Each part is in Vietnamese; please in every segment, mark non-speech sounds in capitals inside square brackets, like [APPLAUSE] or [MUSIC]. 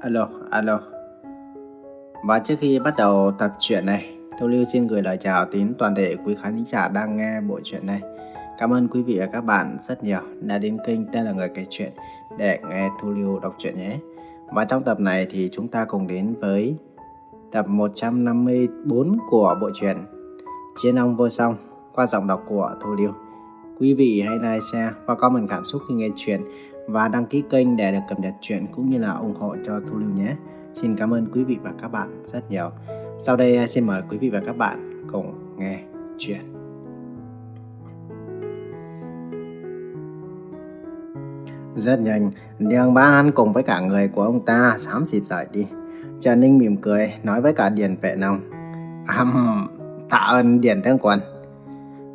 Alo, alo. Và trước khi bắt đầu tập truyện này, Thu Lưu xin gửi lời chào đến toàn thể quý khán giả đang nghe bộ truyện này. Cảm ơn quý vị và các bạn rất nhiều đã đến kênh tên là người kể chuyện để nghe Thu Lưu đọc truyện nhé. Và trong tập này thì chúng ta cùng đến với tập 154 của bộ truyện Chiến ông vô song qua giọng đọc của Thu Lưu. Quý vị hãy like, share và comment cảm xúc khi nghe chuyện và đăng ký kênh để được cập nhật chuyện cũng như là ủng hộ cho Thu Lưu nhé. Xin cảm ơn quý vị và các bạn rất nhiều. Sau đây à, xin mời quý vị và các bạn cùng nghe chuyện. Rất nhanh, Điền Ba An cùng với cả người của ông ta xám xịt rời đi. Trần Ninh mỉm cười nói với cả Điền Vệ Long. Um, tạ ơn Điền Thương Quân.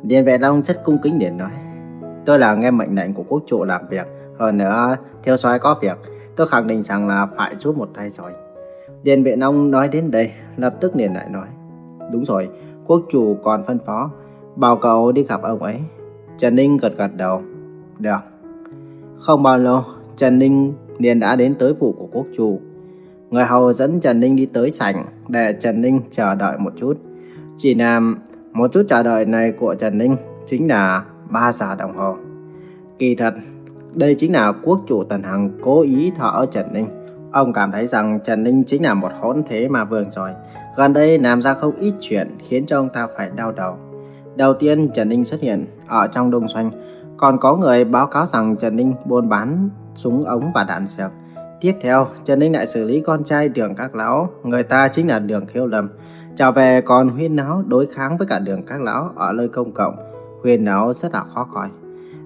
Điền Vệ Long rất cung kính Điền nói. Tôi là nghe mệnh lệnh của quốc trụ làm việc. Hơn nữa, thiếu soái có việc. Tôi khẳng định rằng là phải giúp một tay rồi. Điền Biện Ông nói đến đây, lập tức liền lại nói. Đúng rồi, quốc chủ còn phân phó. Bảo cậu đi gặp ông ấy. Trần Ninh gật gật đầu. Được. Không bao lâu, Trần Ninh liền đã đến tới phủ của quốc chủ. Người hầu dẫn Trần Ninh đi tới sảnh để Trần Ninh chờ đợi một chút. Chỉ là một chút chờ đợi này của Trần Ninh chính là 3 giờ đồng hồ. Kỳ thật, đây chính là quốc chủ Tần Hằng cố ý thở Trần Ninh. Ông cảm thấy rằng Trần Ninh chính là một hỗn thế mà vương rồi. Gần đây làm ra không ít chuyện khiến cho ông ta phải đau đầu. Đầu tiên Trần Ninh xuất hiện ở trong đông xoanh. Còn có người báo cáo rằng Trần Ninh buôn bán súng ống và đạn dược. Tiếp theo, Trần Ninh lại xử lý con trai đường các lão, người ta chính là đường khiêu lâm. Trở về còn huyên náo đối kháng với cả đường các lão ở nơi công cộng. Huyên náo rất là khó coi.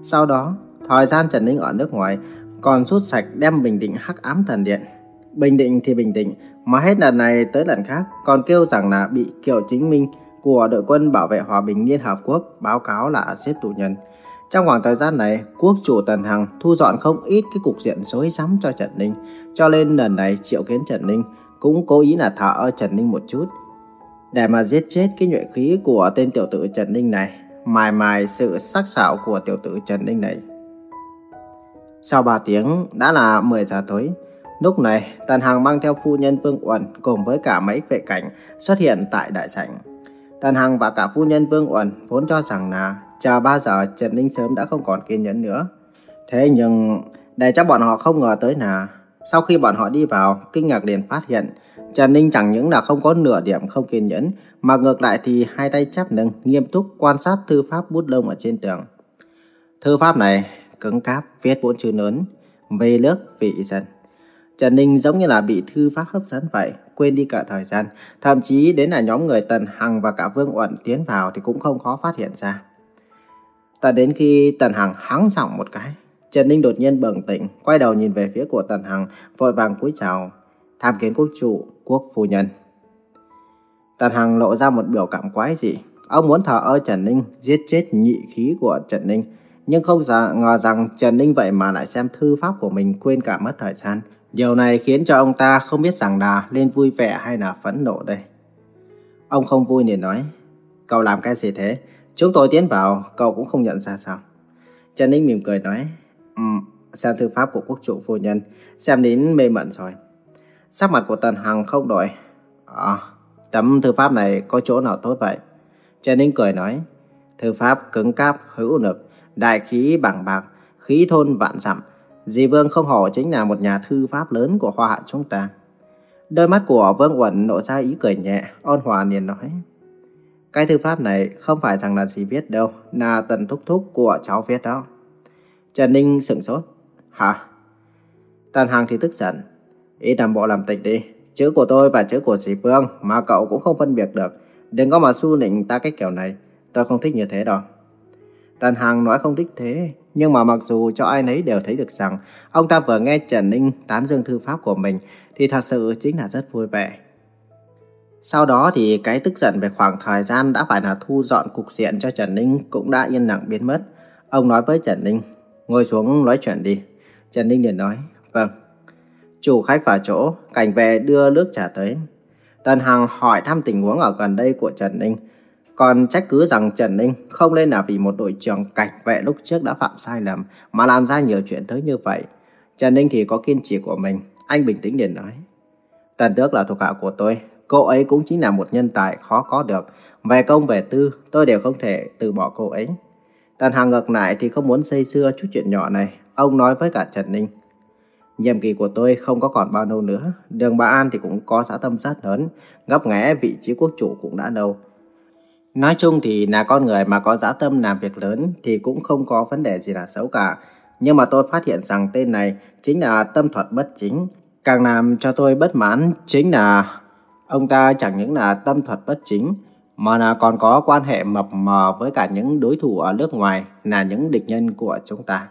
Sau đó, thời gian Trần Ninh ở nước ngoài còn rút sạch đem Bình Định hắc ám thần điện. Bình Định thì Bình Định, mà hết lần này tới lần khác còn kêu rằng là bị Kiều Chính Minh của đội quân bảo vệ hòa bình Liên Hợp Quốc báo cáo là giết tù nhân. Trong khoảng thời gian này, quốc chủ Tần Hằng thu dọn không ít cái cục diện xối xắm cho Trần Ninh, cho nên lần này triệu kiến Trần Ninh cũng cố ý là thở ở Trần Ninh một chút. Để mà giết chết cái nhuệ khí của tên tiểu tử Trần Ninh này, mài mài sự sắc sảo của tiểu tử Trần Ninh này. Sau 3 tiếng đã là 10 giờ tối, lúc này Tần Hằng mang theo phu nhân Vương Uẩn cùng với cả mấy vệ cảnh xuất hiện tại đại sảnh. Tần Hằng và cả phu nhân Vương Uẩn vốn cho rằng là chờ 3 giờ Trần Ninh sớm đã không còn kiên nhẫn nữa. Thế nhưng để cho bọn họ không ngờ tới là sau khi bọn họ đi vào, kinh ngạc liền phát hiện Trần Ninh chẳng những là không có nửa điểm không kiên nhẫn, mà ngược lại thì hai tay chắp lưng nghiêm túc quan sát thư pháp bút lông ở trên tường. Thư pháp này cứng cáp viết bốn chữ lớn, về nước vị dân. Trần Ninh giống như là bị thư pháp hấp dẫn vậy, quên đi cả thời gian, thậm chí đến là nhóm người Tần Hằng và cả Vương Uẩn tiến vào thì cũng không khó phát hiện ra. Tận đến khi Tần Hằng hắng giọng một cái, Trần Ninh đột nhiên bừng tỉnh, quay đầu nhìn về phía của Tần Hằng, vội vàng cúi chào, tham kiến quốc chủ, quốc phu nhân. Tần Hằng lộ ra một biểu cảm quái dị, ông muốn thờ ơ Trần Ninh, giết chết nhị khí của Trần Ninh, nhưng không ngờ rằng Trần Ninh vậy mà lại xem thư pháp của mình quên cả mất thời gian. Điều này khiến cho ông ta không biết rằng là nên vui vẻ hay là phẫn nộ đây. Ông không vui liền nói, cậu làm cái gì thế? Chúng tôi tiến vào, cậu cũng không nhận ra sao? Trần Ninh mỉm cười nói, um, xem thư pháp của quốc chủ phu nhân, xem đến mê mẩn rồi. Sắc mặt của Tần Hằng không đổi. À, tấm thư pháp này có chỗ nào tốt vậy? Trần Ninh cười nói, thư pháp cứng cáp, hữu lực, đại khí bằng bạc, khí thôn vạn dặm. Dì Vương không hổ chính là một nhà thư pháp lớn của hoa hạ chúng ta. Đôi mắt của Vương Uẩn nộ ra ý cười nhẹ, ôn hòa liền nói. Cái thư pháp này không phải rằng là gì viết đâu, là tần thúc thúc của cháu viết đó. Trần Ninh sửng sốt. Hả? Tần Hằng thì tức giận. Ý làm bộ làm tịch đi. Chữ của tôi và chữ của dì Vương mà cậu cũng không phân biệt được. Đừng có mà su nịnh ta cái kiểu này. Tôi không thích như thế đâu. Tần Hằng nói không thích thế, nhưng mà mặc dù cho ai nấy đều thấy được rằng ông ta vừa nghe Trần Ninh tán dương thư pháp của mình thì thật sự chính là rất vui vẻ. Sau đó thì cái tức giận về khoảng thời gian đã phải là thu dọn cục diện cho Trần Ninh cũng đã yên lặng biến mất. Ông nói với Trần Ninh, ngồi xuống nói chuyện đi. Trần Ninh liền nói, vâng. Chủ khách vào chỗ, cảnh vệ đưa nước trà tới. Tần Hằng hỏi thăm tình huống ở gần đây của Trần Ninh. Còn trách cứ rằng Trần Ninh không nên là vì một đội trưởng cảnh vệ lúc trước đã phạm sai lầm mà làm ra nhiều chuyện tới như vậy. Trần Ninh thì có kiên trì của mình. Anh bình tĩnh liền nói. Tần Tước là thuộc hạ của tôi, cô ấy cũng chính là một nhân tài khó có được. Về công về tư, tôi đều không thể từ bỏ cô ấy. Tần Hằng ngược lại thì không muốn xây xưa chút chuyện nhỏ này, ông nói với cả Trần Ninh. Nhiệm kỳ của tôi không có còn bao lâu nữa, đường Ba An thì cũng có xã tâm rất lớn, gấp nghé vị trí quốc chủ cũng đã đâu. Nói chung thì là con người mà có dã tâm làm việc lớn thì cũng không có vấn đề gì là xấu cả. Nhưng mà tôi phát hiện rằng tên này chính là tâm thuật bất chính. Càng làm cho tôi bất mãn chính là ông ta chẳng những là tâm thuật bất chính mà là còn có quan hệ mập mờ với cả những đối thủ ở nước ngoài là những địch nhân của chúng ta.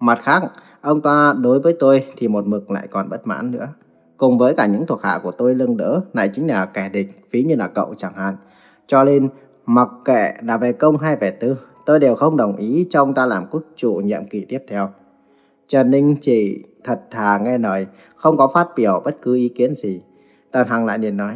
Mặt khác, ông ta đối với tôi thì một mực lại còn bất mãn nữa. Cùng với cả những thuộc hạ của tôi lưng đỡ lại chính là kẻ địch, ví như là cậu chẳng hạn. Cho nên, mặc kệ là về công hay về tư, tôi đều không đồng ý cho ông ta làm quốc chủ nhiệm kỳ tiếp theo. Trần Ninh chỉ thật thà nghe lời, không có phát biểu bất cứ ý kiến gì. Tần Hằng lại liền nói,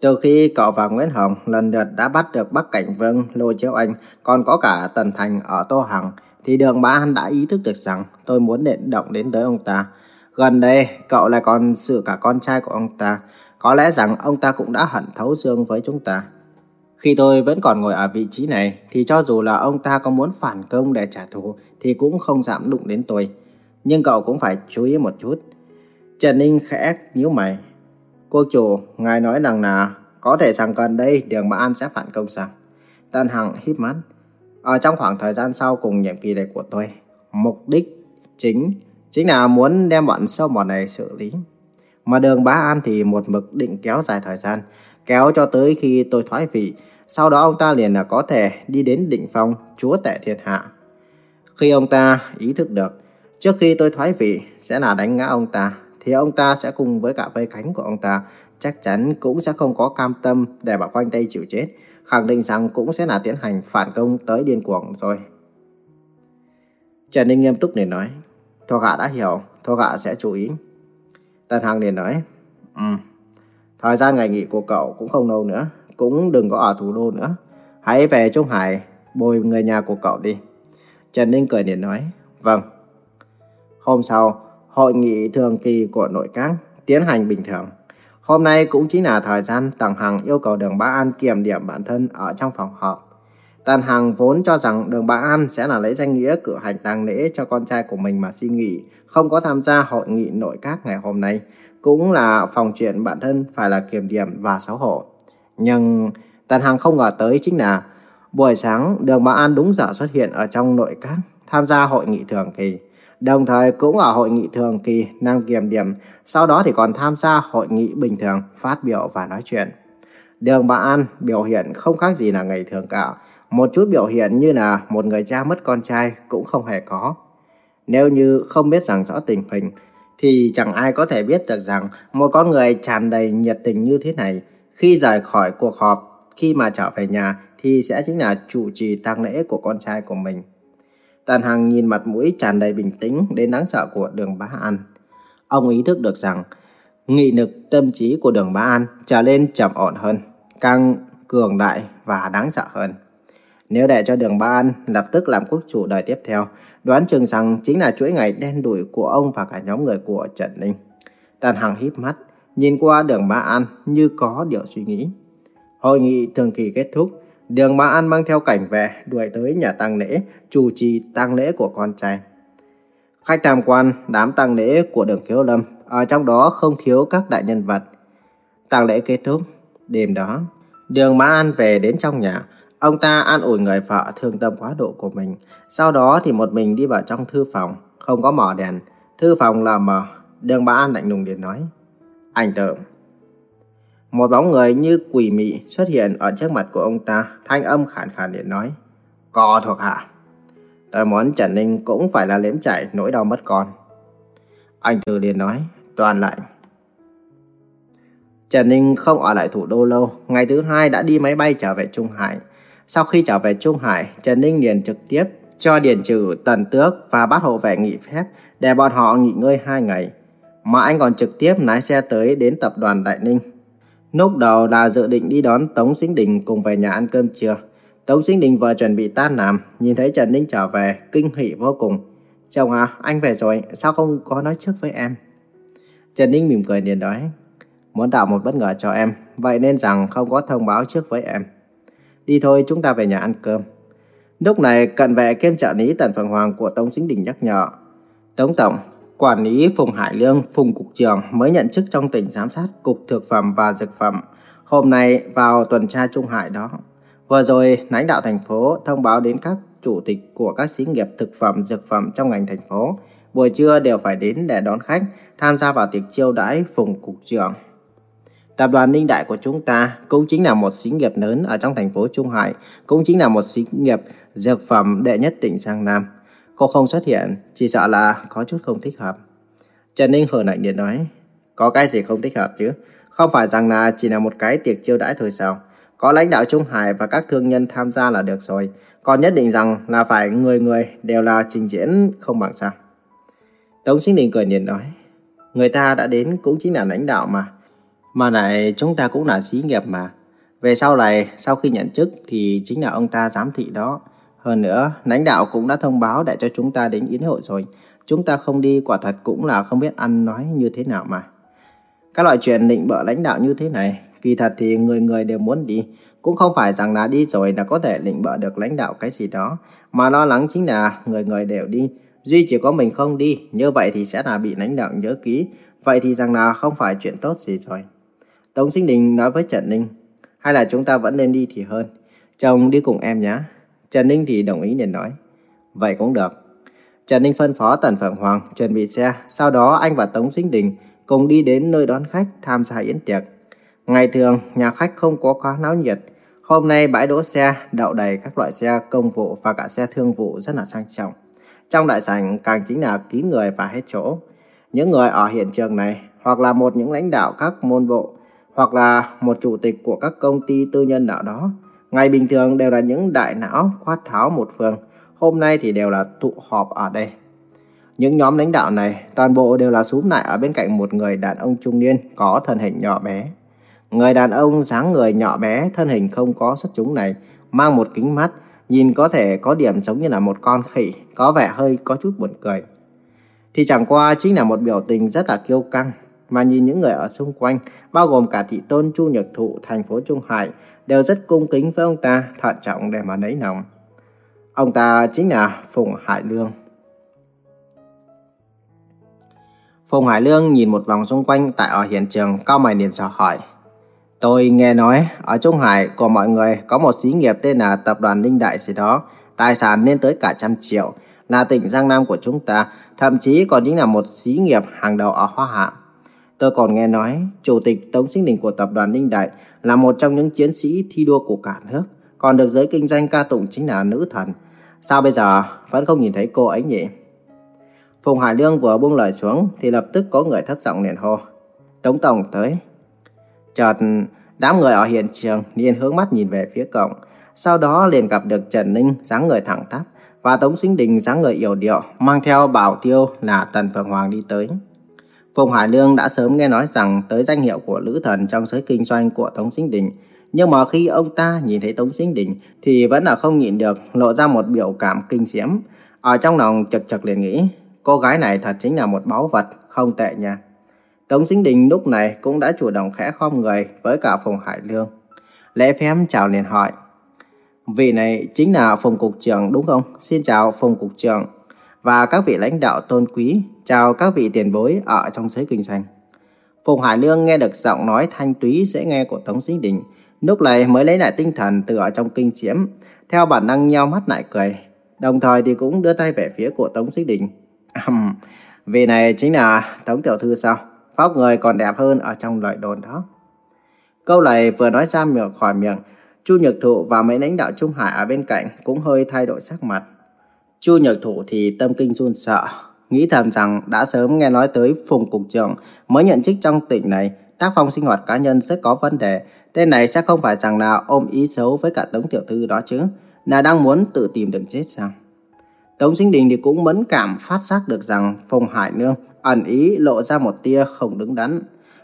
từ khi cậu và Nguyễn Hồng lần lượt đã bắt được Bắc Cảnh Vương, Lô Chiếu Anh, còn có cả Tần Thành ở Tô Hằng, thì đường Bá An đã ý thức được rằng tôi muốn định động đến tới ông ta. Gần đây, cậu lại còn xử cả con trai của ông ta. Có lẽ rằng ông ta cũng đã hận thấu xương với chúng ta. Khi tôi vẫn còn ngồi ở vị trí này, thì cho dù là ông ta có muốn phản công để trả thù, thì cũng không dám đụng đến tôi. Nhưng cậu cũng phải chú ý một chút. Trần Ninh khẽ nhíu mày. Cô chủ, ngài nói rằng là có thể rằng gần đây đường mà An sẽ phản công sao? Tân Hằng híp mắt. Ở trong khoảng thời gian sau cùng nhiệm kỳ này của tôi, mục đích chính chính là muốn đem bọn sâu mọt này xử lý. Mà đường Bá An thì một mực định kéo dài thời gian, kéo cho tới khi tôi thoái vị. Sau đó ông ta liền là có thể đi đến định phong, chúa tể thiên hạ. Khi ông ta ý thức được, trước khi tôi thoái vị sẽ là đánh ngã ông ta, thì ông ta sẽ cùng với cả vây cánh của ông ta chắc chắn cũng sẽ không có cam tâm để bảo quanh tay chịu chết, khẳng định rằng cũng sẽ là tiến hành phản công tới điên cuồng rồi. Trần Ninh nghiêm túc để nói, thuộc hạ đã hiểu, thuộc hạ sẽ chú ý. Tần Hằng liền nói, Ừ, thời gian ngày nghỉ của cậu cũng không lâu nữa, cũng đừng có ở thủ đô nữa. Hãy về Trung Hải bồi người nhà của cậu đi. Trần Ninh cười điện nói, Vâng. Hôm sau, hội nghị thường kỳ của nội các tiến hành bình thường. Hôm nay cũng chính là thời gian Tần Hằng yêu cầu Đường Bá An kiểm điểm bản thân ở trong phòng họp. Tần Hằng vốn cho rằng Đường Bá An sẽ là lấy danh nghĩa cử hành tang lễ cho con trai của mình mà xin nghỉ, không có tham gia hội nghị nội các ngày hôm nay. Cũng là phòng chuyện bản thân phải là kiểm điểm và xấu hổ. Nhưng Tần Hằng không ngờ tới chính là buổi sáng Đường Bảo An đúng giờ xuất hiện ở trong nội các tham gia hội nghị thường kỳ. Đồng thời cũng ở hội nghị thường kỳ nam kiểm điểm, sau đó thì còn tham gia hội nghị bình thường, phát biểu và nói chuyện. Đường Bảo An biểu hiện không khác gì là ngày thường cả, một chút biểu hiện như là một người cha mất con trai cũng không hề có. Nếu như không biết rằng rõ tình hình, thì chẳng ai có thể biết được rằng một con người tràn đầy nhiệt tình như thế này, khi rời khỏi cuộc họp, khi mà trở về nhà thì sẽ chính là chủ trì tang lễ của con trai của mình. Tần Hằng nhìn mặt mũi tràn đầy bình tĩnh đến đáng sợ của đường Bá An. Ông ý thức được rằng nghị lực tâm trí của đường Bá An trở nên trầm ổn hơn, càng cường đại và đáng sợ hơn. Nếu để cho đường Ba An lập tức làm quốc chủ đời tiếp theo, đoán chừng rằng chính là chuỗi ngày đen đủi của ông và cả nhóm người của Trần Ninh. Tần Hằng híp mắt, nhìn qua đường Mã An như có điều suy nghĩ. Hội nghị thường kỳ kết thúc, Đường Bá An mang theo cảnh về đuổi tới nhà tang lễ, chủ trì tang lễ của con trai. Khách tham quan đám tang lễ của đường Khiếu Lâm, ở trong đó không thiếu các đại nhân vật. Tang lễ kết thúc, đêm đó, đường Bá An về đến trong nhà, ông ta an ủi người vợ thương tâm quá độ của mình. Sau đó thì một mình đi vào trong thư phòng, không có mở đèn, thư phòng là mờ. Đường bà An lạnh lùng điện nói, anh tự một bóng người như quỷ mị xuất hiện ở trước mặt của ông ta, thanh âm khàn khàn điện nói. Có thuộc hạ. Tôi muốn Trần Ninh cũng phải là liếm chảy nỗi đau mất con. Anh Thư liền nói, toàn lạnh. Trần Ninh không ở lại thủ đô lâu, ngày thứ hai đã đi máy bay trở về Trung Hải. Sau khi trở về Trung Hải, Trần Ninh liền trực tiếp cho Điền Trừ, Tần Tước và bát hộ vệ nghỉ phép để bọn họ nghỉ ngơi hai ngày. Mà anh còn trực tiếp lái xe tới đến tập đoàn Đại Ninh Lúc đầu là dự định đi đón Tống Sinh Đình cùng về nhà ăn cơm trưa. Tống Sinh Đình vừa chuẩn bị tan làm, nhìn thấy Trần Ninh trở về, kinh hỉ vô cùng. Chồng à, anh về rồi, sao không có nói trước với em? Trần Ninh mỉm cười liền nói, muốn tạo một bất ngờ cho em, vậy nên rằng không có thông báo trước với em. Đi thôi, chúng ta về nhà ăn cơm. Lúc này, cận vệ kiêm trợ lý Tần Phượng Hoàng của Tống Chính Đình nhắc nhở. Tống Tổng, quản lý Phùng Hải Lương, Phùng Cục trưởng mới nhận chức trong tỉnh giám sát Cục Thực phẩm và Dược phẩm. Hôm nay vào tuần tra Trung Hải đó. Vừa rồi, lãnh đạo thành phố thông báo đến các chủ tịch của các xí nghiệp thực phẩm, dược phẩm trong ngành thành phố. Buổi trưa đều phải đến để đón khách, tham gia vào tiệc chiêu đãi Phùng Cục trưởng. Tập đoàn Ninh Đại của chúng ta cũng chính là một xí nghiệp lớn ở trong thành phố Trung Hải, cũng chính là một xí nghiệp dược phẩm đệ nhất tỉnh Giang Nam. Cô không xuất hiện, chỉ sợ là có chút không thích hợp. Trần Ninh hờn lạnh điện nói, có cái gì không thích hợp chứ? Không phải rằng là chỉ là một cái tiệc chiêu đãi thôi sao? Có lãnh đạo Trung Hải và các thương nhân tham gia là được rồi. Còn nhất định rằng là phải người người đều là trình diễn không bằng sao. Tống Sinh Đình cười điện nói, người ta đã đến cũng chính là lãnh đạo mà. Mà lại chúng ta cũng là xí nghiệp mà. Về sau này, sau khi nhận chức thì chính là ông ta giám thị đó. Hơn nữa, lãnh đạo cũng đã thông báo để cho chúng ta đến yến hội rồi. Chúng ta không đi quả thật cũng là không biết ăn nói như thế nào mà. Các loại chuyện định bợ lãnh đạo như thế này, kỳ thật thì người người đều muốn đi. Cũng không phải rằng là đi rồi là có thể định bợ được lãnh đạo cái gì đó. Mà lo lắng chính là người người đều đi. Duy chỉ có mình không đi, như vậy thì sẽ là bị lãnh đạo nhớ ký. Vậy thì rằng là không phải chuyện tốt gì rồi. Tống Sinh Đình nói với Trần Ninh, hay là chúng ta vẫn nên đi thì hơn. Chồng đi cùng em nhé. Trần Ninh thì đồng ý liền nói, vậy cũng được. Trần Ninh phân phó Tần Phượng Hoàng chuẩn bị xe, sau đó anh và Tống Sinh Đình cùng đi đến nơi đón khách tham gia yến tiệc. Ngày thường, nhà khách không có quá náo nhiệt. Hôm nay bãi đỗ xe đậu đầy các loại xe công vụ và cả xe thương vụ rất là sang trọng. Trong đại sảnh càng chính là kín người và hết chỗ. Những người ở hiện trường này hoặc là một những lãnh đạo các môn bộ hoặc là một chủ tịch của các công ty tư nhân nào đó. Ngày bình thường đều là những đại não quát tháo một phương, hôm nay thì đều là tụ họp ở đây. Những nhóm lãnh đạo này toàn bộ đều là súm lại ở bên cạnh một người đàn ông trung niên có thân hình nhỏ bé. Người đàn ông dáng người nhỏ bé, thân hình không có xuất chúng này, mang một kính mắt, nhìn có thể có điểm giống như là một con khỉ, có vẻ hơi có chút buồn cười. Thì chẳng qua chính là một biểu tình rất là kiêu căng, mà nhìn những người ở xung quanh, bao gồm cả thị tôn Chu Nhật Thụ thành phố Trung Hải, đều rất cung kính với ông ta, thận trọng để mà nấy lòng. Ông ta chính là Phùng Hải Lương. Phùng Hải Lương nhìn một vòng xung quanh tại ở hiện trường, cao mày liền dò hỏi. Tôi nghe nói, ở Trung Hải của mọi người có một xí nghiệp tên là Tập đoàn Ninh Đại gì đó, tài sản lên tới cả trăm triệu, là tỉnh Giang Nam của chúng ta, thậm chí còn chính là một xí nghiệp hàng đầu ở Hoa Hạ. Tôi còn nghe nói, Chủ tịch Tống Sinh Đình của Tập đoàn Ninh Đại là một trong những chiến sĩ thi đua của cả nước, còn được giới kinh doanh ca tụng chính là nữ thần. Sao bây giờ vẫn không nhìn thấy cô ấy nhỉ? Phùng Hải Lương vừa buông lời xuống thì lập tức có người thấp giọng liền hô. Tống Tổng tới. Chợt, đám người ở hiện trường liền hướng mắt nhìn về phía cổng. Sau đó liền gặp được Trần Ninh dáng người thẳng tắp và Tống Sinh Đình dáng người yểu điệu mang theo bảo tiêu là Tần Phượng Hoàng đi tới. Phùng Hải Lương đã sớm nghe nói rằng tới danh hiệu của lữ thần trong giới kinh doanh của Tống Sinh Đình. Nhưng mà khi ông ta nhìn thấy Tống Sinh Đình thì vẫn là không nhịn được lộ ra một biểu cảm kinh diễm. Ở trong lòng chật chật liền nghĩ, cô gái này thật chính là một báu vật, không tệ nha. Tống Sinh Đình lúc này cũng đã chủ động khẽ khom người với cả Phùng Hải Lương. Lễ phép chào liền hỏi. Vị này chính là Phùng Cục trưởng đúng không? Xin chào Phùng Cục trưởng và các vị lãnh đạo tôn quý, chào các vị tiền bối ở trong giới kinh doanh. Phùng Hải Lương nghe được giọng nói thanh túy dễ nghe của Tống sĩ Đình, lúc này mới lấy lại tinh thần từ ở trong kinh chiếm, theo bản năng nheo mắt lại cười, đồng thời thì cũng đưa tay về phía của Tống sĩ Đình. Vì vị này chính là Tống Tiểu Thư sao? Phóc người còn đẹp hơn ở trong lời đồn đó. Câu này vừa nói ra miệng khỏi miệng, Chu Nhật Thụ và mấy lãnh đạo Trung Hải ở bên cạnh cũng hơi thay đổi sắc mặt. Chu Nhật Thụ thì tâm kinh run sợ, nghĩ thầm rằng đã sớm nghe nói tới Phùng Cục trưởng mới nhận chức trong tỉnh này, tác phong sinh hoạt cá nhân rất có vấn đề. Tên này sẽ không phải rằng là ôm ý xấu với cả Tống Tiểu Thư đó chứ, là đang muốn tự tìm đường chết sao? Tống Sinh Đình thì cũng mẫn cảm phát giác được rằng Phùng Hải Nương ẩn ý lộ ra một tia không đứng đắn.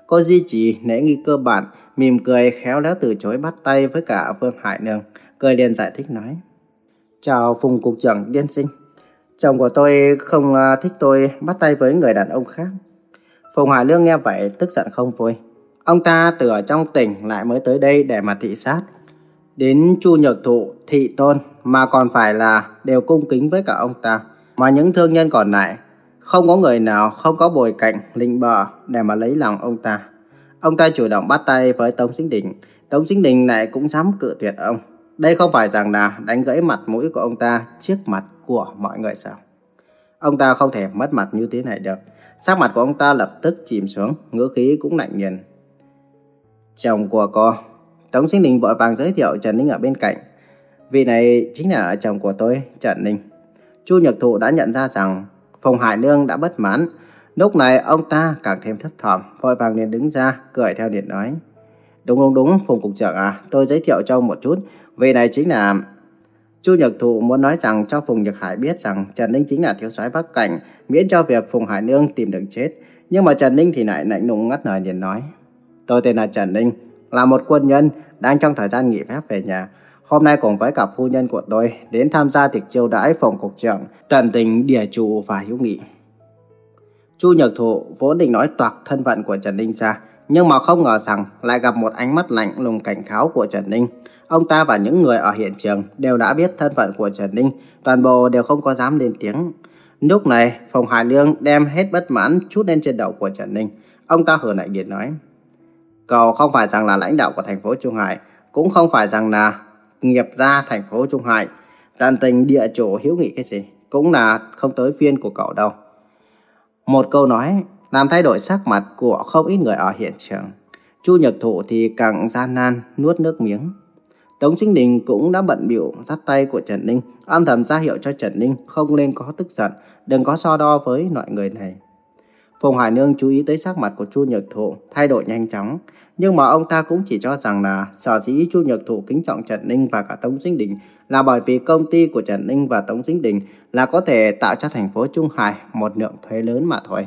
Cô duy trì nễ nghi cơ bản, mỉm cười khéo léo từ chối bắt tay với cả Vương Hải Nương, cười liền giải thích nói. Chào Phùng Cục trưởng tiên sinh. Chồng của tôi không à, thích tôi bắt tay với người đàn ông khác. Phùng Hải Lương nghe vậy tức giận không vui. Ông ta từ ở trong tỉnh lại mới tới đây để mà thị sát. Đến Chu Nhược Thụ, Thị Tôn mà còn phải là đều cung kính với cả ông ta. Mà những thương nhân còn lại, không có người nào không có bồi cạnh, linh bờ để mà lấy lòng ông ta. Ông ta chủ động bắt tay với Tống Sinh Đình. Tống Sinh Đình này cũng dám cự tuyệt ông. Đây không phải rằng là đánh gãy mặt mũi của ông ta trước mặt của mọi người sao? Ông ta không thể mất mặt như thế này được. Sắc mặt của ông ta lập tức chìm xuống, ngữ khí cũng lạnh nhìn. Chồng của cô. Tống Sinh Đình vội vàng giới thiệu Trần Ninh ở bên cạnh. Vị này chính là chồng của tôi, Trần Ninh. Chu Nhật Thụ đã nhận ra rằng Phùng Hải Nương đã bất mãn. Lúc này ông ta càng thêm thất thỏm, vội vàng liền đứng ra, cười theo điện nói. Đúng đúng đúng, Phùng Cục trưởng à, tôi giới thiệu cho ông một chút. Vị này chính là... Chu Nhật Thụ muốn nói rằng cho Phùng Nhật Hải biết rằng Trần Ninh chính là thiếu soái Bắc Cảnh, miễn cho việc Phùng Hải Nương tìm đường chết. Nhưng mà Trần Ninh thì lại lạnh lùng ngắt lời liền nói. Tôi tên là Trần Ninh, là một quân nhân đang trong thời gian nghỉ phép về nhà. Hôm nay cùng với cả phu nhân của tôi đến tham gia tiệc chiêu đãi phòng cục trưởng, tận tình địa chủ và hữu nghị. Chu Nhật Thụ vốn định nói toạc thân phận của Trần Ninh ra, nhưng mà không ngờ rằng lại gặp một ánh mắt lạnh lùng cảnh cáo của Trần Ninh. Ông ta và những người ở hiện trường đều đã biết thân phận của Trần Ninh, toàn bộ đều không có dám lên tiếng. Lúc này, Phòng Hải Lương đem hết bất mãn chút lên trên đầu của Trần Ninh. Ông ta hờ lạnh điện nói, Cậu không phải rằng là lãnh đạo của thành phố Trung Hải, cũng không phải rằng là nghiệp gia thành phố Trung Hải. Tận tình địa chủ hiếu nghị cái gì, cũng là không tới phiên của cậu đâu. Một câu nói làm thay đổi sắc mặt của không ít người ở hiện trường. Chu Nhật Thụ thì càng gian nan nuốt nước miếng. Tống Sinh Đình cũng đã bận biểu dắt tay của Trần Ninh, âm thầm ra hiệu cho Trần Ninh không nên có tức giận, đừng có so đo với loại người này. Phùng Hải Nương chú ý tới sắc mặt của Chu Nhật Thụ thay đổi nhanh chóng, nhưng mà ông ta cũng chỉ cho rằng là sở dĩ Chu Nhật Thụ kính trọng Trần Ninh và cả Tống Sinh Đình là bởi vì công ty của Trần Ninh và Tống Sinh Đình là có thể tạo cho thành phố Trung Hải một lượng thuế lớn mà thôi.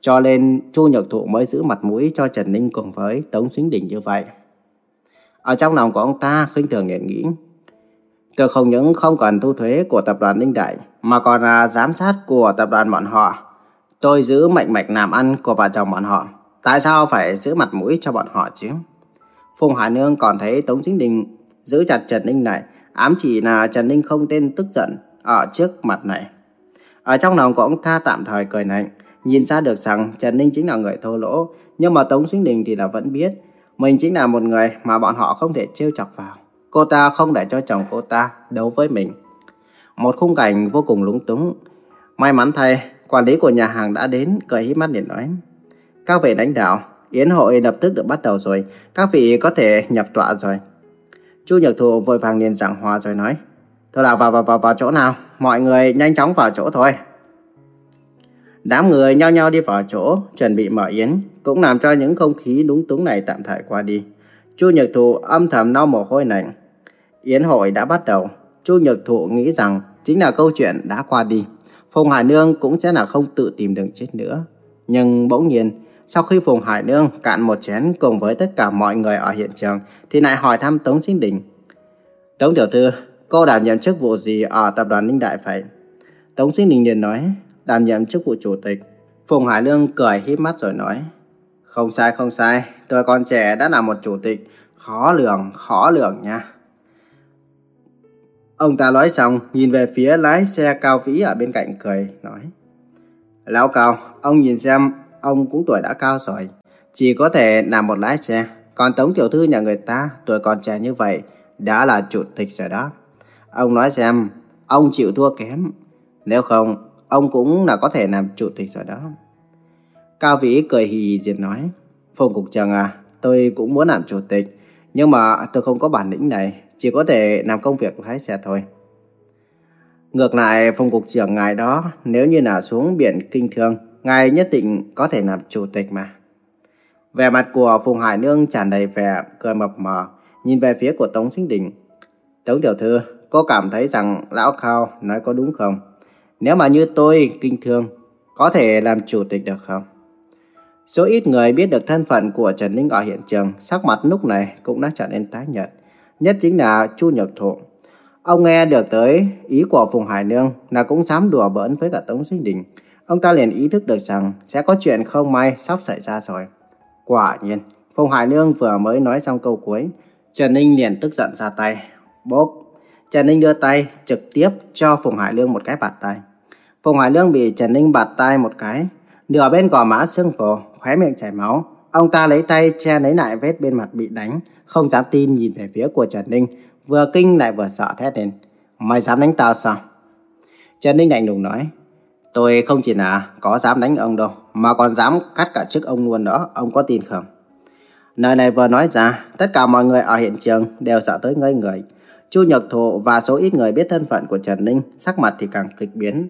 Cho nên Chu Nhật Thụ mới giữ mặt mũi cho Trần Ninh cùng với Tống Sinh Đình như vậy. Ở trong lòng của ông ta khinh thường nghiện nghĩ Tôi không những không cần thu thuế của tập đoàn Ninh Đại mà còn là giám sát của tập đoàn bọn họ. Tôi giữ mệnh mạch làm ăn của vợ chồng bọn họ. Tại sao phải giữ mặt mũi cho bọn họ chứ? Phùng Hải Nương còn thấy Tống Chính Đình giữ chặt Trần Ninh này, ám chỉ là Trần Ninh không tên tức giận ở trước mặt này. Ở trong lòng của ông ta tạm thời cười lạnh, nhìn ra được rằng Trần Ninh chính là người thô lỗ, nhưng mà Tống xuyên Đình thì là vẫn biết mình chính là một người mà bọn họ không thể trêu chọc vào. Cô ta không để cho chồng cô ta đấu với mình. Một khung cảnh vô cùng lúng túng. May mắn thay, quản lý của nhà hàng đã đến, cười hí mắt liền nói. Các vị lãnh đạo, yến hội lập tức được bắt đầu rồi, các vị có thể nhập tọa rồi. Chu Nhật Thụ vội vàng liền giảng hòa rồi nói, Thôi là vào, vào vào vào chỗ nào, mọi người nhanh chóng vào chỗ thôi. Đám người nhau nhau đi vào chỗ, chuẩn bị mở yến, cũng làm cho những không khí đúng túng này tạm thời qua đi. Chu Nhật Thụ âm thầm lau mồ hôi lạnh. Yến hội đã bắt đầu, Chu Nhật Thụ nghĩ rằng chính là câu chuyện đã qua đi. Phùng Hải Nương cũng sẽ là không tự tìm đường chết nữa. Nhưng bỗng nhiên, sau khi Phùng Hải Nương cạn một chén cùng với tất cả mọi người ở hiện trường, thì lại hỏi thăm Tống Sinh Đình. Tống Tiểu Thư, cô đảm nhiệm chức vụ gì ở tập đoàn Ninh Đại phải? Tống Sinh Đình liền nói, đảm nhiệm chức vụ chủ tịch. Phùng Hải Lương cười híp mắt rồi nói, không sai không sai, tôi còn trẻ đã là một chủ tịch, khó lường, khó lường nha. Ông ta nói xong, nhìn về phía lái xe cao vĩ ở bên cạnh cười, nói, Lão Cao, ông nhìn xem ông cũng tuổi đã cao rồi, chỉ có thể làm một lái xe. Còn Tống Tiểu Thư nhà người ta, tuổi còn trẻ như vậy, đã là chủ tịch rồi đó. Ông nói xem, ông chịu thua kém. Nếu không, ông cũng là có thể làm chủ tịch rồi đó. Cao Vĩ cười hì hì diệt nói, Phùng Cục Trưởng à, tôi cũng muốn làm chủ tịch, nhưng mà tôi không có bản lĩnh này, chỉ có thể làm công việc lái xe thôi. Ngược lại, Phùng Cục trưởng ngài đó, nếu như là xuống biển kinh thương, ngài nhất định có thể làm chủ tịch mà. Vẻ mặt của Phùng Hải Nương tràn đầy vẻ cười mập mờ, nhìn về phía của Tống Sinh Đình. Tống Tiểu Thư, cô cảm thấy rằng Lão Khao nói có đúng không? Nếu mà như tôi, kinh thương, có thể làm chủ tịch được không? Số ít người biết được thân phận của Trần Ninh ở hiện trường, sắc mặt lúc này cũng đã trở nên tái nhợt. Nhất chính là Chu Nhật Thụ. Ông nghe được tới ý của Phùng Hải Nương là cũng dám đùa bỡn với cả Tống Sinh Đình. ông ta liền ý thức được rằng sẽ có chuyện không may sắp xảy ra rồi. Quả nhiên, Phùng Hải Nương vừa mới nói xong câu cuối, Trần Ninh liền tức giận ra tay. Bốp! Trần Ninh đưa tay trực tiếp cho Phùng Hải Nương một cái bạt tay. Phùng Hoài Lương bị Trần Ninh bạt tay một cái, nửa bên gò má sưng phù, khóe miệng chảy máu. Ông ta lấy tay che lấy lại vết bên mặt bị đánh, không dám tin nhìn về phía của Trần Ninh, vừa kinh lại vừa sợ thét lên. Mày dám đánh tao sao? Trần Ninh lạnh lùng nói, tôi không chỉ là có dám đánh ông đâu, mà còn dám cắt cả chức ông luôn đó, ông có tin không? Lời này vừa nói ra, tất cả mọi người ở hiện trường đều sợ tới ngây người. Chu Nhật Thụ và số ít người biết thân phận của Trần Ninh, sắc mặt thì càng kịch biến.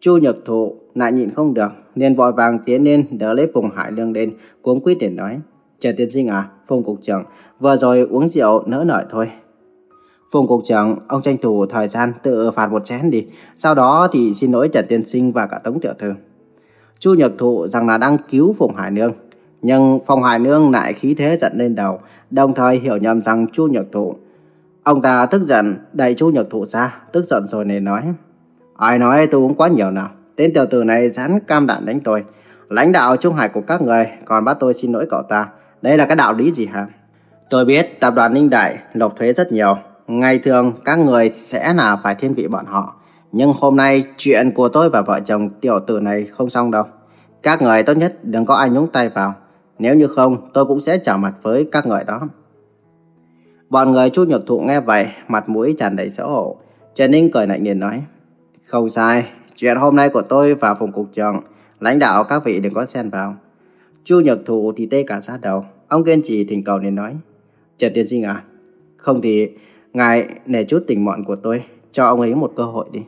Chu Nhật Thụ lại nhịn không được, nên vội vàng tiến lên đỡ lấy Phùng Hải Lương lên, cuống quýt để nói. Trần Tiên Sinh à, Phùng Cục trưởng, vừa rồi uống rượu nỡ nổi thôi. Phùng Cục trưởng, ông tranh thủ thời gian tự phạt một chén đi, sau đó thì xin lỗi Trần Tiên Sinh và cả Tống Tiểu Thư. Chu Nhật Thụ rằng là đang cứu Phùng Hải Nương, nhưng Phùng Hải Nương lại khí thế giận lên đầu, đồng thời hiểu nhầm rằng Chu Nhật Thụ. Ông ta tức giận đẩy Chu Nhật Thụ ra, tức giận rồi nên nói. Ai nói tôi uống quá nhiều nào, tên tiểu tử này dán cam đạn đánh tôi. Lãnh đạo Trung Hải của các người còn bắt tôi xin lỗi cậu ta. Đây là cái đạo lý gì hả? Tôi biết tập đoàn Ninh Đại nộp thuế rất nhiều. Ngày thường các người sẽ là phải thiên vị bọn họ. Nhưng hôm nay chuyện của tôi và vợ chồng tiểu tử này không xong đâu. Các người tốt nhất đừng có ai nhúng tay vào. Nếu như không, tôi cũng sẽ trả mặt với các người đó. Bọn người Chu Nhật Thụ nghe vậy, mặt mũi tràn đầy xấu hổ. Trần Ninh cười lạnh nhìn nói, không sai, chuyện hôm nay của tôi và Phùng Cục trưởng, lãnh đạo các vị đừng có xen vào. Chu Nhật Thụ thì tê cả sát đầu, ông kiên trì thỉnh cầu nên nói, Trần Tiên Sinh à, không thì ngài nể chút tình mọn của tôi, cho ông ấy một cơ hội đi.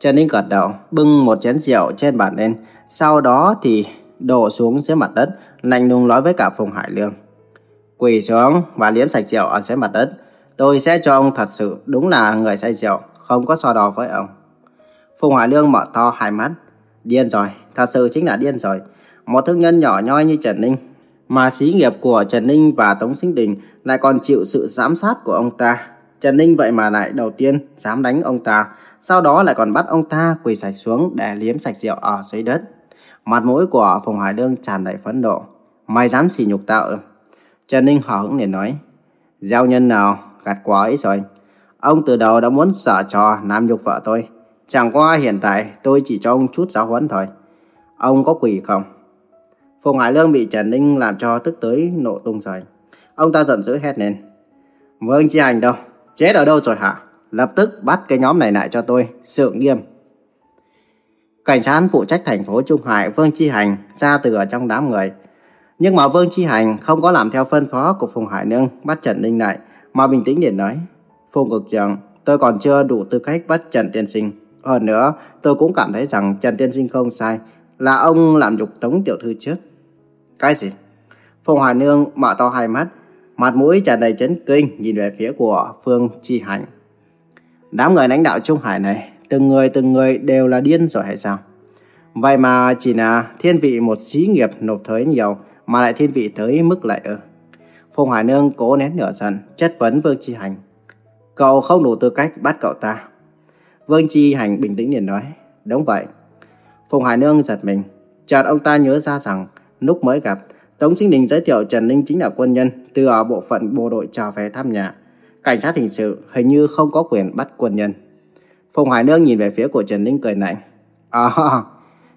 Trần Ninh gật đầu, bưng một chén rượu trên bàn lên, sau đó thì đổ xuống dưới mặt đất, lạnh lùng nói với cả Phùng Hải Lương. Quỳ xuống và liếm sạch rượu ở dưới mặt đất. Tôi sẽ cho ông thật sự đúng là người say rượu, không có so đo với ông. Phùng Hải Lương mở to hai mắt. Điên rồi, thật sự chính là điên rồi. Một thương nhân nhỏ nhoi như Trần Ninh, mà xí nghiệp của Trần Ninh và Tống Sinh Đình lại còn chịu sự giám sát của ông ta. Trần Ninh vậy mà lại đầu tiên dám đánh ông ta, sau đó lại còn bắt ông ta quỳ sạch xuống để liếm sạch rượu ở dưới đất. Mặt mũi của Phùng Hải Lương tràn đầy phẫn nộ. Mày dám xỉ nhục tao ư? Trần Ninh hở hững liền nói. Gieo nhân nào, gặt quá ấy rồi. Ông từ đầu đã muốn sợ trò làm nhục vợ tôi. Chẳng qua hiện tại tôi chỉ cho ông chút giáo huấn thôi. Ông có quỷ không? Phùng Hải Lương bị Trần Ninh làm cho tức tới nộ tung rồi. Ông ta giận dữ hét lên. Vương Chi Hành đâu? Chết ở đâu rồi hả? Lập tức bắt cái nhóm này lại cho tôi, sự nghiêm. Cảnh sát phụ trách thành phố Trung Hải Vương Chi Hành ra từ ở trong đám người. Nhưng mà Vương Chi Hành không có làm theo phân phó của Phùng Hải Nương bắt Trần Ninh lại, mà bình tĩnh để nói. Phùng cực trưởng, tôi còn chưa đủ tư cách bắt Trần Tiên Sinh. Hơn nữa, tôi cũng cảm thấy rằng Trần Tiên Sinh không sai, là ông làm nhục Tống Tiểu Thư trước. Cái gì? Phùng Hải Nương mở to hai mắt, mặt mũi tràn đầy chấn kinh nhìn về phía của Phương Chi Hành. Đám người lãnh đạo Trung Hải này từng người từng người đều là điên rồi hay sao? Vậy mà chỉ là thiên vị một xí nghiệp nộp thuế nhiều mà lại thiên vị tới mức lại ư. Phùng Hải Nương cố nén nửa giận, chất vấn Vương Chi Hành. Cậu không đủ tư cách bắt cậu ta. Vương Chi Hành bình tĩnh liền nói, đúng vậy. Phùng Hải Nương giật mình, chợt ông ta nhớ ra rằng lúc mới gặp, Tống Sinh Đình giới thiệu Trần Ninh chính là quân nhân từ ở bộ phận bộ đội trở về thăm nhà. Cảnh sát hình sự hình như không có quyền bắt quân nhân. Phùng Hải Nương nhìn về phía của Trần Ninh cười lạnh. À, [LAUGHS]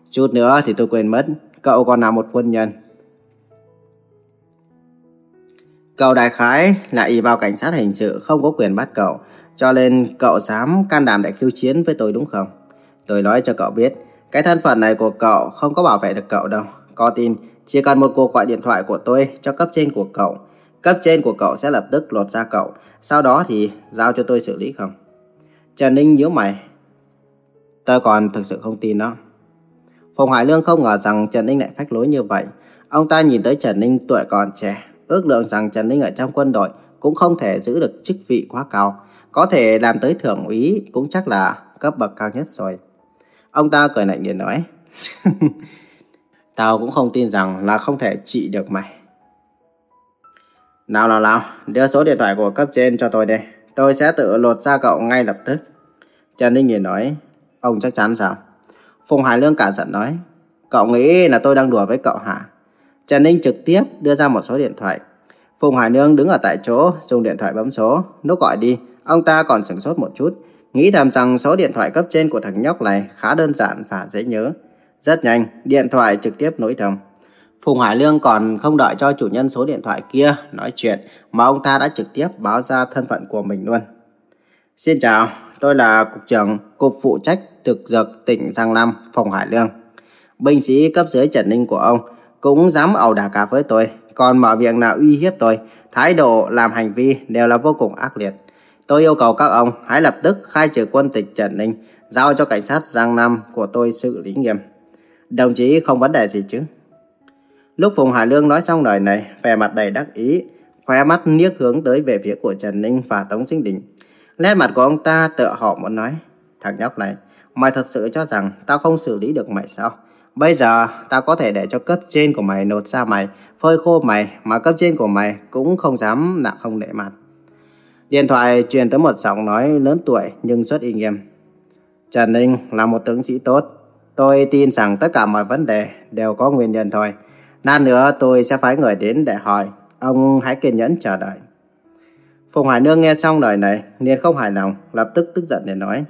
chút nữa thì tôi quên mất, cậu còn là một quân nhân. Cậu đại khái là ý vào cảnh sát hình sự không có quyền bắt cậu, cho nên cậu dám can đảm để khiêu chiến với tôi đúng không? Tôi nói cho cậu biết, cái thân phận này của cậu không có bảo vệ được cậu đâu. Có tin, chỉ cần một cuộc gọi điện thoại của tôi cho cấp trên của cậu, cấp trên của cậu sẽ lập tức lột ra cậu, sau đó thì giao cho tôi xử lý không? Trần Ninh nhíu mày. Tôi còn thực sự không tin đó. Phùng Hải Lương không ngờ rằng Trần Ninh lại phách lối như vậy. Ông ta nhìn tới Trần Ninh tuổi còn trẻ, ước lượng rằng Trần Ninh ở trong quân đội cũng không thể giữ được chức vị quá cao. Có thể làm tới thượng úy cũng chắc là cấp bậc cao nhất rồi. Ông ta cười lạnh liền nói. [LAUGHS] Tao cũng không tin rằng là không thể trị được mày. Nào nào nào, đưa số điện thoại của cấp trên cho tôi đây. Tôi sẽ tự lột ra cậu ngay lập tức. Trần Ninh liền nói, ông chắc chắn sao? Phùng Hải Lương cả giận nói, cậu nghĩ là tôi đang đùa với cậu hả? Trần Ninh trực tiếp đưa ra một số điện thoại. Phùng Hải Lương đứng ở tại chỗ, dùng điện thoại bấm số. Lúc gọi đi, ông ta còn sửng sốt một chút, nghĩ thầm rằng số điện thoại cấp trên của thằng nhóc này khá đơn giản và dễ nhớ. Rất nhanh, điện thoại trực tiếp nối thông. Phùng Hải Lương còn không đợi cho chủ nhân số điện thoại kia nói chuyện mà ông ta đã trực tiếp báo ra thân phận của mình luôn. Xin chào, tôi là Cục trưởng Cục phụ trách thực dược tỉnh Giang Nam, Phùng Hải Lương. Binh sĩ cấp dưới Trần Ninh của ông cũng dám ẩu đả cả với tôi, còn mở miệng nào uy hiếp tôi, thái độ làm hành vi đều là vô cùng ác liệt. Tôi yêu cầu các ông hãy lập tức khai trừ quân tịch Trần Ninh, giao cho cảnh sát Giang Nam của tôi xử lý nghiêm. Đồng chí không vấn đề gì chứ? Lúc Phùng Hải Lương nói xong lời này, vẻ mặt đầy đắc ý, khóe mắt niếc hướng tới về phía của Trần Ninh và Tống Sinh Đình. Nét mặt của ông ta tựa họ muốn nói, thằng nhóc này, mày thật sự cho rằng tao không xử lý được mày sao? Bây giờ tao có thể để cho cấp trên của mày nột ra mày, phơi khô mày mà cấp trên của mày cũng không dám nặng không để mặt. Điện thoại truyền tới một giọng nói lớn tuổi nhưng rất y nghiêm. Trần Ninh là một tướng sĩ tốt. Tôi tin rằng tất cả mọi vấn đề đều có nguyên nhân thôi. Nan nữa tôi sẽ phái người đến để hỏi. Ông hãy kiên nhẫn chờ đợi. Phùng Hải Nương nghe xong lời này, liền không hài lòng, lập tức tức giận để nói.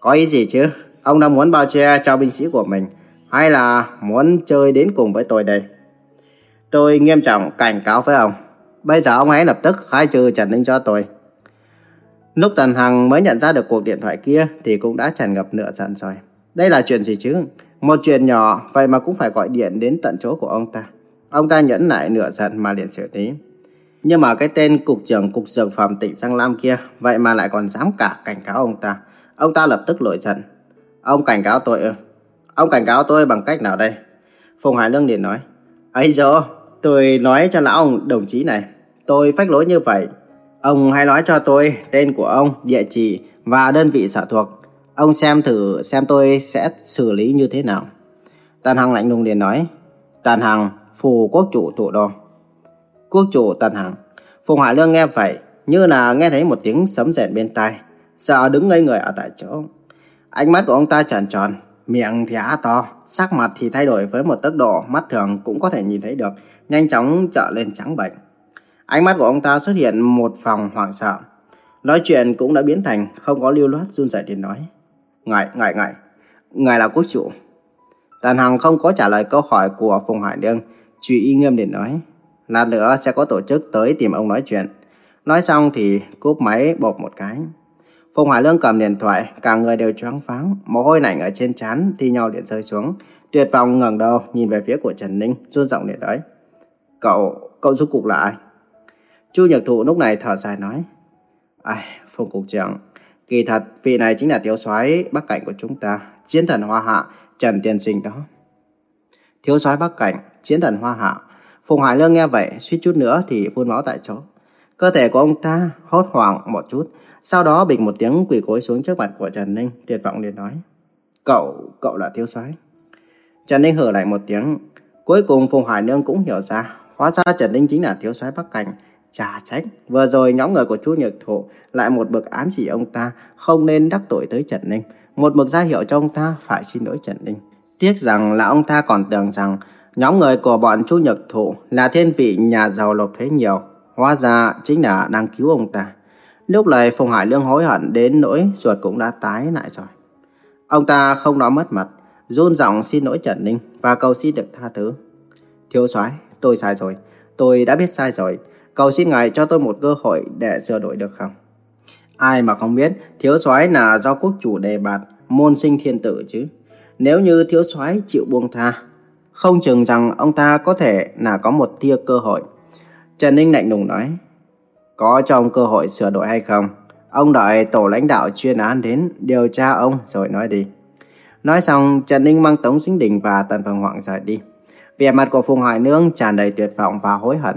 Có ý gì chứ? Ông đang muốn bao che cho binh sĩ của mình, hay là muốn chơi đến cùng với tôi đây? Tôi nghiêm trọng cảnh cáo với ông. Bây giờ ông hãy lập tức khai trừ Trần Ninh cho tôi. Lúc Tần Hằng mới nhận ra được cuộc điện thoại kia thì cũng đã tràn ngập nửa giận rồi. Đây là chuyện gì chứ? Một chuyện nhỏ, vậy mà cũng phải gọi điện đến tận chỗ của ông ta. Ông ta nhẫn nại nửa giận mà liền xử lý. Nhưng mà cái tên cục trưởng cục dược phẩm tỉnh Giang Lam kia, vậy mà lại còn dám cả cảnh cáo ông ta. Ông ta lập tức nổi giận. Ông cảnh cáo tôi ư? Ông cảnh cáo tôi bằng cách nào đây? Phùng Hải Lương liền nói. ấy dô, tôi nói cho lão ông đồng chí này. Tôi phách lối như vậy. Ông hãy nói cho tôi tên của ông, địa chỉ và đơn vị sở thuộc. Ông xem thử xem tôi sẽ xử lý như thế nào. Tàn Hằng lạnh lùng liền nói. Tàn Hằng, phù quốc chủ thủ đô. Quốc chủ Tàn Hằng. Phùng Hải Lương nghe vậy, như là nghe thấy một tiếng sấm rền bên tai. Sợ đứng ngây người ở tại chỗ. Ánh mắt của ông ta tròn tròn, miệng thì á to, sắc mặt thì thay đổi với một tốc độ mắt thường cũng có thể nhìn thấy được, nhanh chóng trở lên trắng bệnh. Ánh mắt của ông ta xuất hiện một phòng hoảng sợ. Nói chuyện cũng đã biến thành không có lưu loát run rẩy để nói. Ngài, ngài, ngài, ngài là quốc chủ. Tàn Hằng không có trả lời câu hỏi của Phùng Hải Đương, truy y nghiêm để nói. Lát nữa sẽ có tổ chức tới tìm ông nói chuyện. Nói xong thì cúp máy bột một cái. Phùng Hải Lương cầm điện thoại, cả người đều choáng váng, mồ hôi lạnh ở trên trán thi nhau liền rơi xuống. Tuyệt vọng ngẩng đầu nhìn về phía của Trần Ninh, run giọng để nói. Cậu, cậu giúp cục là ai? Chu Nhật Thụ lúc này thở dài nói. Ai, Phùng Cục trưởng, kỳ thật vị này chính là thiếu soái bắc cảnh của chúng ta, chiến thần Hoa Hạ, Trần Tiên Sinh đó. Thiếu soái bắc cảnh, chiến thần Hoa Hạ. Phùng Hải Lương nghe vậy, suýt chút nữa thì phun máu tại chỗ. Cơ thể của ông ta hốt hoảng một chút, sau đó bình một tiếng quỳ cối xuống trước mặt của Trần Ninh, tuyệt vọng liền nói. Cậu, cậu là thiếu soái. Trần Ninh hở lại một tiếng. Cuối cùng Phùng Hải Nương cũng hiểu ra, hóa ra Trần Ninh chính là thiếu soái Bắc Cảnh, Chà trách, vừa rồi nhóm người của chú Nhật Thụ lại một bực ám chỉ ông ta không nên đắc tội tới Trần Ninh. Một mực ra hiệu cho ông ta phải xin lỗi Trần Ninh. Tiếc rằng là ông ta còn tưởng rằng nhóm người của bọn chú Nhật Thụ là thiên vị nhà giàu lộc thuế nhiều. Hóa ra chính là đang cứu ông ta. Lúc này Phùng Hải Lương hối hận đến nỗi ruột cũng đã tái lại rồi. Ông ta không nói mất mặt, run giọng xin lỗi Trần Ninh và cầu xin được tha thứ. Thiếu soái, tôi sai rồi. Tôi đã biết sai rồi. Cầu xin ngài cho tôi một cơ hội để sửa đổi được không? Ai mà không biết thiếu soái là do quốc chủ đề bạt môn sinh thiên tử chứ. Nếu như thiếu soái chịu buông tha, không chừng rằng ông ta có thể là có một tia cơ hội. Trần Ninh lạnh lùng nói, có cho ông cơ hội sửa đổi hay không? Ông đợi tổ lãnh đạo chuyên án đến điều tra ông rồi nói đi. Nói xong, Trần Ninh mang Tống Sinh Đình và Tần Phượng Hoàng rời đi. Vẻ mặt của Phùng Hải Nương tràn đầy tuyệt vọng và hối hận.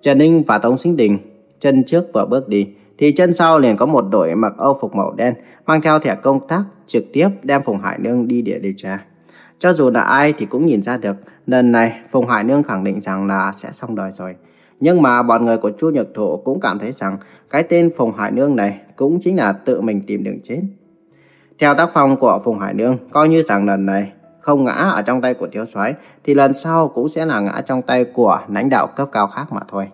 Trần Ninh và Tống Sinh Đình chân trước vừa bước đi, thì chân sau liền có một đội mặc âu phục màu đen mang theo thẻ công tác trực tiếp đem Phùng Hải Nương đi địa điều tra. Cho dù là ai thì cũng nhìn ra được, lần này Phùng Hải Nương khẳng định rằng là sẽ xong đời rồi. Nhưng mà bọn người của Chu Nhật Thụ cũng cảm thấy rằng cái tên Phùng Hải Nương này cũng chính là tự mình tìm đường chết. Theo tác phong của Phùng Hải Nương, coi như rằng lần này không ngã ở trong tay của thiếu soái thì lần sau cũng sẽ là ngã trong tay của lãnh đạo cấp cao khác mà thôi.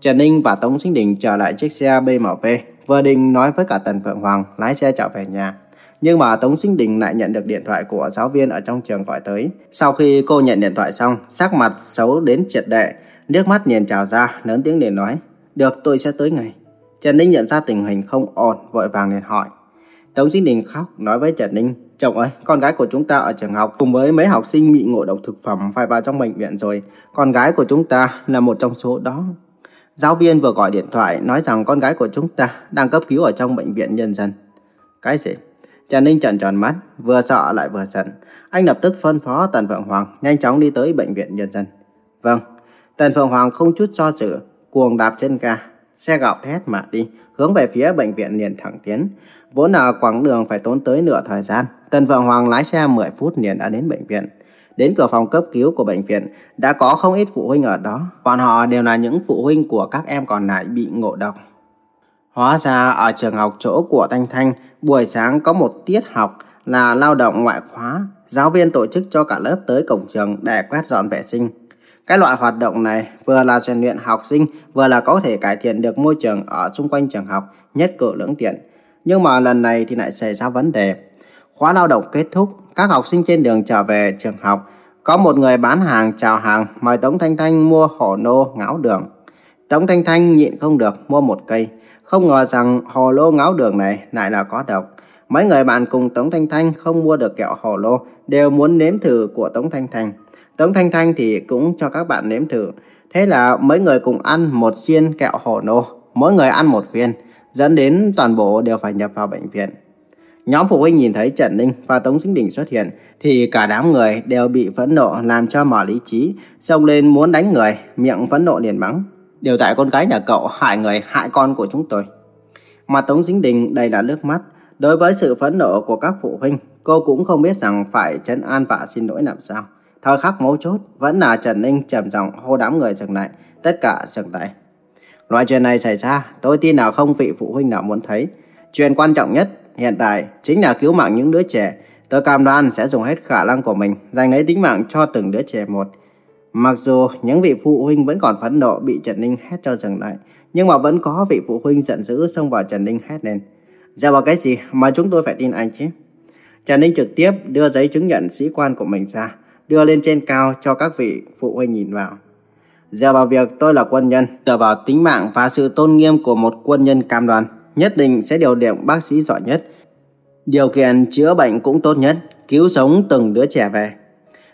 Trần Ninh và Tống Sinh Đình trở lại chiếc xe BMW, vừa định nói với cả Tần Phượng Hoàng lái xe trở về nhà. Nhưng mà Tống Sinh Đình lại nhận được điện thoại của giáo viên ở trong trường gọi tới. Sau khi cô nhận điện thoại xong, sắc mặt xấu đến triệt đệ, nước mắt nhìn trào ra, lớn tiếng để nói, được tôi sẽ tới ngay. Trần Ninh nhận ra tình hình không ổn, vội vàng liền hỏi. Tống Sinh Đình khóc, nói với Trần Ninh, Chồng ơi, con gái của chúng ta ở trường học cùng với mấy học sinh bị ngộ độc thực phẩm phải vào trong bệnh viện rồi. Con gái của chúng ta là một trong số đó. Giáo viên vừa gọi điện thoại nói rằng con gái của chúng ta đang cấp cứu ở trong bệnh viện nhân dân. Cái gì? Trần Ninh trợn tròn mắt, vừa sợ lại vừa giận. Anh lập tức phân phó Tần Vượng Hoàng nhanh chóng đi tới bệnh viện nhân dân. Vâng, Tần Phượng Hoàng không chút do dự, cuồng đạp chân ga, xe gạo thét mà đi, hướng về phía bệnh viện liền thẳng tiến. Vốn là quãng đường phải tốn tới nửa thời gian, Tần Phượng Hoàng lái xe 10 phút liền đã đến bệnh viện. Đến cửa phòng cấp cứu của bệnh viện, đã có không ít phụ huynh ở đó. Bọn họ đều là những phụ huynh của các em còn lại bị ngộ độc. Hóa ra ở trường học chỗ của Thanh Thanh, buổi sáng có một tiết học là lao động ngoại khóa. Giáo viên tổ chức cho cả lớp tới cổng trường để quét dọn vệ sinh. Cái loại hoạt động này vừa là rèn luyện học sinh, vừa là có thể cải thiện được môi trường ở xung quanh trường học, nhất cử lưỡng tiện. Nhưng mà lần này thì lại xảy ra vấn đề. Khóa lao động kết thúc, các học sinh trên đường trở về trường học. Có một người bán hàng chào hàng mời Tống Thanh Thanh mua hổ nô ngáo đường. Tống Thanh Thanh nhịn không được mua một cây. Không ngờ rằng hồ lô ngáo đường này lại là có độc. Mấy người bạn cùng Tống Thanh Thanh không mua được kẹo hồ lô đều muốn nếm thử của Tống Thanh Thanh. Tống Thanh Thanh thì cũng cho các bạn nếm thử. Thế là mấy người cùng ăn một xiên kẹo hồ nô mỗi người ăn một viên, dẫn đến toàn bộ đều phải nhập vào bệnh viện. Nhóm phụ huynh nhìn thấy Trần Ninh và Tống Sinh Đình xuất hiện thì cả đám người đều bị phẫn nộ làm cho mỏ lý trí, xông lên muốn đánh người, miệng phẫn nộ liền mắng. Đều tại con gái nhà cậu hại người, hại con của chúng tôi. Mà Tống Sinh Đình đầy là nước mắt. Đối với sự phẫn nộ của các phụ huynh, cô cũng không biết rằng phải trấn an và xin lỗi làm sao. Thời khắc mấu chốt, vẫn là Trần Ninh trầm giọng hô đám người dừng lại, tất cả dừng lại. Loại chuyện này xảy ra, tôi tin nào không vị phụ huynh nào muốn thấy. Chuyện quan trọng nhất hiện tại chính là cứu mạng những đứa trẻ. Tôi cam đoan sẽ dùng hết khả năng của mình, giành lấy tính mạng cho từng đứa trẻ một. Mặc dù những vị phụ huynh vẫn còn phẫn nộ bị Trần Ninh hét cho dừng lại, nhưng mà vẫn có vị phụ huynh giận dữ xông vào Trần Ninh hét lên. Dựa vào cái gì mà chúng tôi phải tin anh chứ? Trần Ninh trực tiếp đưa giấy chứng nhận sĩ quan của mình ra, đưa lên trên cao cho các vị phụ huynh nhìn vào. Dựa vào việc tôi là quân nhân, dựa vào tính mạng và sự tôn nghiêm của một quân nhân cam đoan, nhất định sẽ điều động bác sĩ giỏi nhất. Điều kiện chữa bệnh cũng tốt nhất, cứu sống từng đứa trẻ về.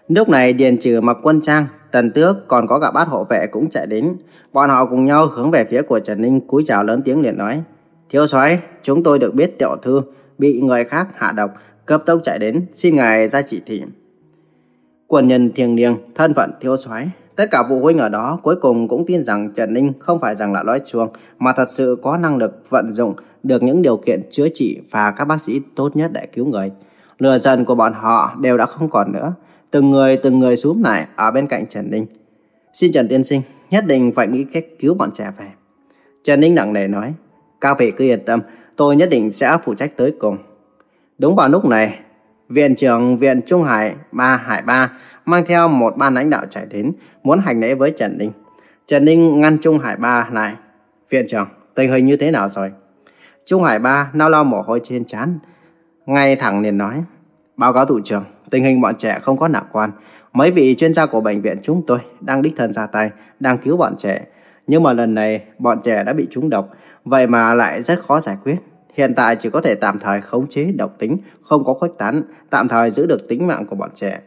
Lúc này Điền Trừ mặc quân trang, Tần Tước còn có cả bát hộ vệ cũng chạy đến. Bọn họ cùng nhau hướng về phía của Trần Ninh cúi chào lớn tiếng liền nói. Thiếu soái, chúng tôi được biết tiểu thư bị người khác hạ độc, cấp tốc chạy đến, xin ngài ra chỉ thị. Quân nhân thiêng liêng, thân phận thiếu soái Tất cả phụ huynh ở đó cuối cùng cũng tin rằng Trần Ninh không phải rằng là nói chuông, mà thật sự có năng lực vận dụng được những điều kiện chữa trị và các bác sĩ tốt nhất để cứu người. Lừa dần của bọn họ đều đã không còn nữa. Từng người từng người xuống lại ở bên cạnh Trần Ninh. Xin Trần Tiên Sinh nhất định phải nghĩ cách cứu bọn trẻ về. Trần Ninh nặng nề nói, các vị cứ yên tâm, tôi nhất định sẽ phụ trách tới cùng. Đúng vào lúc này, Viện trưởng Viện Trung Hải Ba Hải Ba mang theo một ban lãnh đạo chạy đến, muốn hành lễ với Trần Ninh. Trần Ninh ngăn Trung Hải Ba lại. Viện trưởng, tình hình như thế nào rồi? Trung Hải Ba nao lau mồ hôi trên trán, ngay thẳng liền nói. Báo cáo thủ trưởng, tình hình bọn trẻ không có lạc quan. Mấy vị chuyên gia của bệnh viện chúng tôi đang đích thân ra tay, đang cứu bọn trẻ. Nhưng mà lần này bọn trẻ đã bị trúng độc, vậy mà lại rất khó giải quyết. Hiện tại chỉ có thể tạm thời khống chế độc tính, không có khuếch tán, tạm thời giữ được tính mạng của bọn trẻ.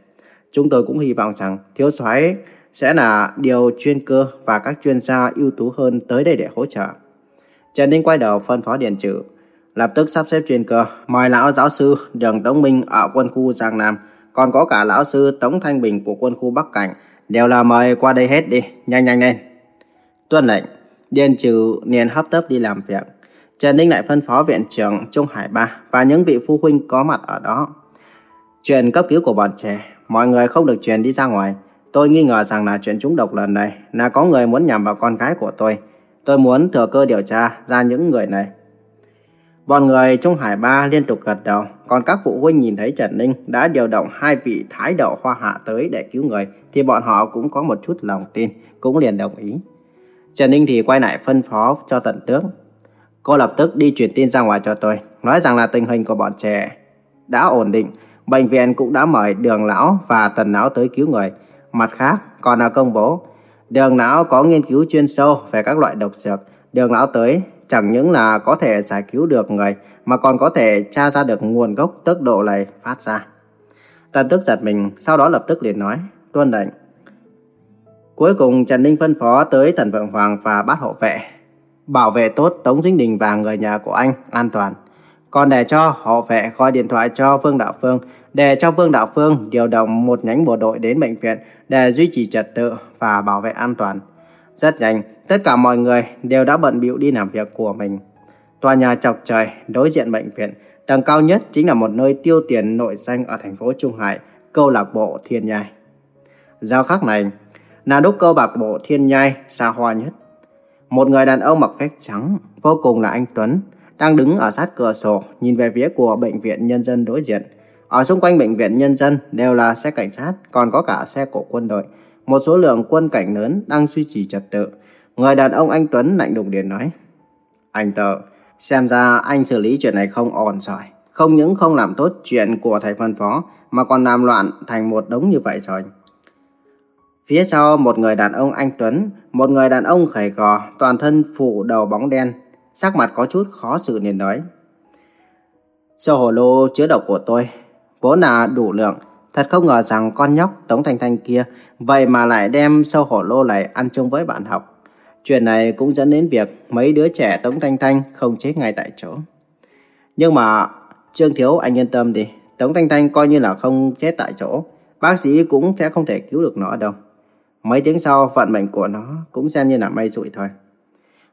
Chúng tôi cũng hy vọng rằng thiếu soái sẽ là điều chuyên cơ và các chuyên gia ưu tú hơn tới đây để hỗ trợ. Trần Ninh quay đầu phân phó Điền Trừ, lập tức sắp xếp chuyên cơ, mời lão giáo sư Đường Tống Minh ở quân khu Giang Nam, còn có cả lão sư Tống Thanh Bình của quân khu Bắc Cảnh, đều là mời qua đây hết đi, nhanh nhanh lên. Tuân lệnh, Điền Trừ liền hấp tấp đi làm việc. Trần Ninh lại phân phó viện trưởng Trung Hải Ba và những vị phụ huynh có mặt ở đó. Chuyện cấp cứu của bọn trẻ mọi người không được truyền đi ra ngoài. Tôi nghi ngờ rằng là chuyện trúng độc lần này là có người muốn nhằm vào con gái của tôi. Tôi muốn thừa cơ điều tra ra những người này. Bọn người Trung Hải Ba liên tục gật đầu, còn các phụ huynh nhìn thấy Trần Ninh đã điều động hai vị thái đậu hoa hạ tới để cứu người, thì bọn họ cũng có một chút lòng tin, cũng liền đồng ý. Trần Ninh thì quay lại phân phó cho tận tướng. Cô lập tức đi truyền tin ra ngoài cho tôi, nói rằng là tình hình của bọn trẻ đã ổn định, bệnh viện cũng đã mời đường lão và tần lão tới cứu người. Mặt khác, còn là công bố, đường lão có nghiên cứu chuyên sâu về các loại độc dược, đường lão tới chẳng những là có thể giải cứu được người, mà còn có thể tra ra được nguồn gốc tốc độ này phát ra. Tần tức giật mình, sau đó lập tức liền nói, tuân lệnh. Cuối cùng Trần Ninh phân phó tới Thần Vượng Hoàng và bát hộ vệ. Bảo vệ tốt Tống Dính Đình và người nhà của anh an toàn. Còn để cho họ vệ gọi điện thoại cho Vương Đạo Phương, để cho Vương Đạo Phương điều động một nhánh bộ đội đến bệnh viện để duy trì trật tự và bảo vệ an toàn. Rất nhanh, tất cả mọi người đều đã bận bịu đi làm việc của mình. Tòa nhà chọc trời đối diện bệnh viện, tầng cao nhất chính là một nơi tiêu tiền nội danh ở thành phố Trung Hải, câu lạc bộ Thiên Nhai. Giao khắc này là đúc câu lạc bộ Thiên Nhai xa hoa nhất. Một người đàn ông mặc vest trắng, vô cùng là anh Tuấn, đang đứng ở sát cửa sổ nhìn về phía của bệnh viện nhân dân đối diện. Ở xung quanh bệnh viện nhân dân đều là xe cảnh sát, còn có cả xe của quân đội. Một số lượng quân cảnh lớn đang duy trì trật tự. Người đàn ông anh Tuấn lạnh lùng điện nói. Anh tờ, xem ra anh xử lý chuyện này không ổn rồi. Không những không làm tốt chuyện của thầy phân phó, mà còn làm loạn thành một đống như vậy rồi. Phía sau một người đàn ông anh Tuấn, một người đàn ông khẩy gò, toàn thân phủ đầu bóng đen, sắc mặt có chút khó xử liền nói. Sơ hồ lô chứa độc của tôi, vốn là đủ lượng, thật không ngờ rằng con nhóc Tống Thanh Thanh kia vậy mà lại đem sâu hổ lô này ăn chung với bạn học. Chuyện này cũng dẫn đến việc mấy đứa trẻ Tống Thanh Thanh không chết ngay tại chỗ. Nhưng mà Trương Thiếu anh yên tâm đi, Tống Thanh Thanh coi như là không chết tại chỗ, bác sĩ cũng sẽ không thể cứu được nó đâu. Mấy tiếng sau vận mệnh của nó cũng xem như là may rủi thôi.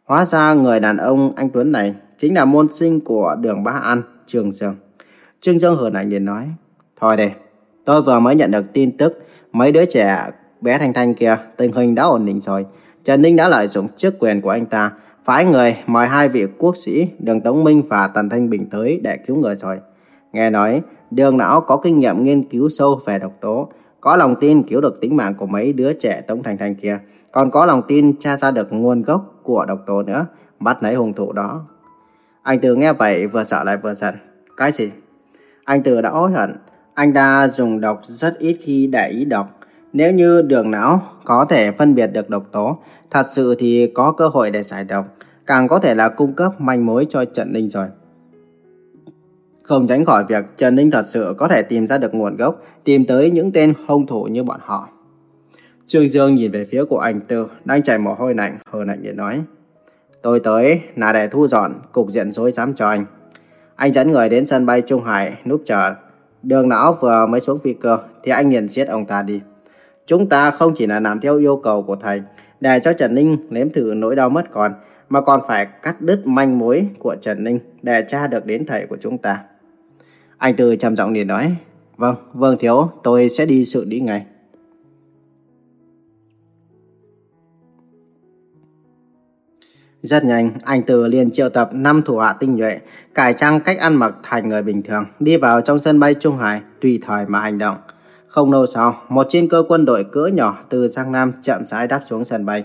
Hóa ra người đàn ông anh Tuấn này chính là môn sinh của đường Bá An, Trường Dương. Trương Dương hờn ảnh liền nói, Thôi đây, tôi vừa mới nhận được tin tức mấy đứa trẻ bé Thanh Thanh kia tình hình đã ổn định rồi. Trần Ninh đã lợi dụng chức quyền của anh ta, phái người mời hai vị quốc sĩ Đường Tống Minh và Tần Thanh Bình tới để cứu người rồi. Nghe nói, đường não có kinh nghiệm nghiên cứu sâu về độc tố, có lòng tin cứu được tính mạng của mấy đứa trẻ Tống thành thành kia, còn có lòng tin tra ra được nguồn gốc của độc tố nữa, bắt lấy hung thủ đó. Anh Từ nghe vậy vừa sợ lại vừa giận. Cái gì? Anh Từ đã hối hận. Anh ta dùng độc rất ít khi để ý độc. Nếu như đường não có thể phân biệt được độc tố, thật sự thì có cơ hội để giải độc, càng có thể là cung cấp manh mối cho Trần Ninh rồi. Không tránh khỏi việc Trần Ninh thật sự có thể tìm ra được nguồn gốc, tìm tới những tên hung thủ như bọn họ. Trương Dương nhìn về phía của anh Tư, đang chảy mồ hôi lạnh, hờ lạnh để nói. Tôi tới là để thu dọn cục diện rối rắm cho anh. Anh dẫn người đến sân bay Trung Hải, núp chờ. Đường não vừa mới xuống phi cơ, thì anh liền giết ông ta đi. Chúng ta không chỉ là làm theo yêu cầu của thầy, để cho Trần Ninh nếm thử nỗi đau mất còn, mà còn phải cắt đứt manh mối của Trần Ninh để tra được đến thầy của chúng ta. Anh Tư trầm giọng liền nói, Vâng, vâng thiếu, tôi sẽ đi xử lý ngay. Rất nhanh, anh Từ liền triệu tập 5 thủ hạ tinh nhuệ, cải trang cách ăn mặc thành người bình thường, đi vào trong sân bay Trung Hải, tùy thời mà hành động. Không lâu sau, một chiến cơ quân đội cỡ nhỏ từ Giang Nam chậm rãi đáp xuống sân bay.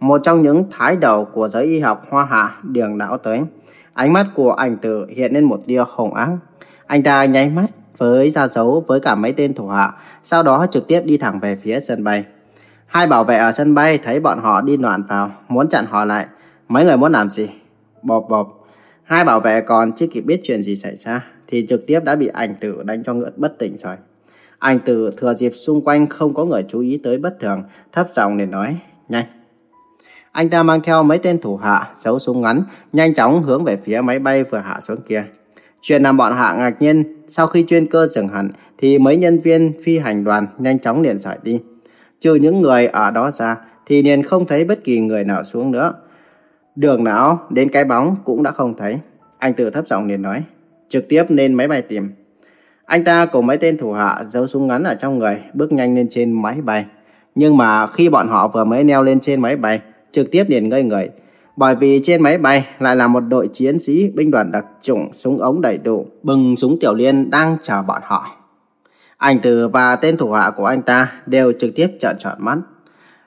Một trong những thái đầu của giới y học hoa hạ đường đảo tới. Ánh mắt của anh Từ hiện lên một tia hồng ác. Anh ta nháy mắt với ra dấu với cả mấy tên thủ hạ, sau đó trực tiếp đi thẳng về phía sân bay. Hai bảo vệ ở sân bay thấy bọn họ đi loạn vào, muốn chặn họ lại. Mấy người muốn làm gì? Bộp bộp. Hai bảo vệ còn chưa kịp biết chuyện gì xảy ra, thì trực tiếp đã bị ảnh Tử đánh cho ngựa bất tỉnh rồi. Anh Tử thừa dịp xung quanh không có người chú ý tới bất thường, thấp giọng để nói, nhanh. Anh ta mang theo mấy tên thủ hạ, giấu súng ngắn, nhanh chóng hướng về phía máy bay vừa hạ xuống kia. Chuyện làm bọn hạ ngạc nhiên, sau khi chuyên cơ dừng hẳn, thì mấy nhân viên phi hành đoàn nhanh chóng liền rời đi. Trừ những người ở đó ra, thì liền không thấy bất kỳ người nào xuống nữa. Đường não đến cái bóng cũng đã không thấy. Anh tự thấp giọng liền nói, trực tiếp lên máy bay tìm. Anh ta cùng mấy tên thủ hạ giấu súng ngắn ở trong người, bước nhanh lên trên máy bay. Nhưng mà khi bọn họ vừa mới leo lên trên máy bay, trực tiếp liền ngây người. Bởi vì trên máy bay lại là một đội chiến sĩ binh đoàn đặc chủng súng ống đầy đủ, bừng súng tiểu liên đang chờ bọn họ. Anh Từ và tên thủ hạ của anh ta đều trực tiếp trợn tròn mắt.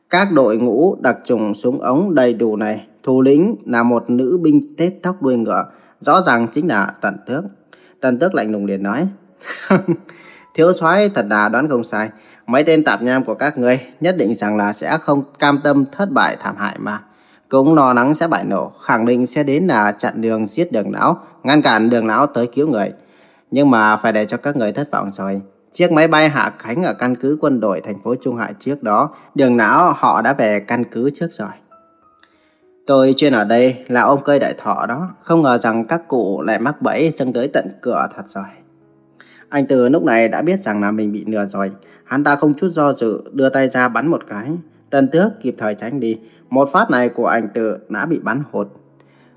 Các đội ngũ đặc trùng súng ống đầy đủ này, thủ lĩnh là một nữ binh tết tóc đuôi ngựa, rõ ràng chính là Tần Tước. Tần Tước lạnh lùng liền nói, [LAUGHS] Thiếu soái thật là đoán không sai, mấy tên tạp nham của các ngươi nhất định rằng là sẽ không cam tâm thất bại thảm hại mà. Cũng lo lắng sẽ bại nổ, khẳng định sẽ đến là chặn đường giết đường não, ngăn cản đường não tới cứu người. Nhưng mà phải để cho các người thất vọng rồi. Chiếc máy bay hạ cánh ở căn cứ quân đội thành phố Trung Hải trước đó, đường não họ đã về căn cứ trước rồi. Tôi chuyên ở đây là ôm cây đại thọ đó, không ngờ rằng các cụ lại mắc bẫy dâng tới tận cửa thật rồi. Anh Từ lúc này đã biết rằng là mình bị lừa rồi, hắn ta không chút do dự đưa tay ra bắn một cái. Tần tước kịp thời tránh đi, một phát này của anh tự đã bị bắn hụt.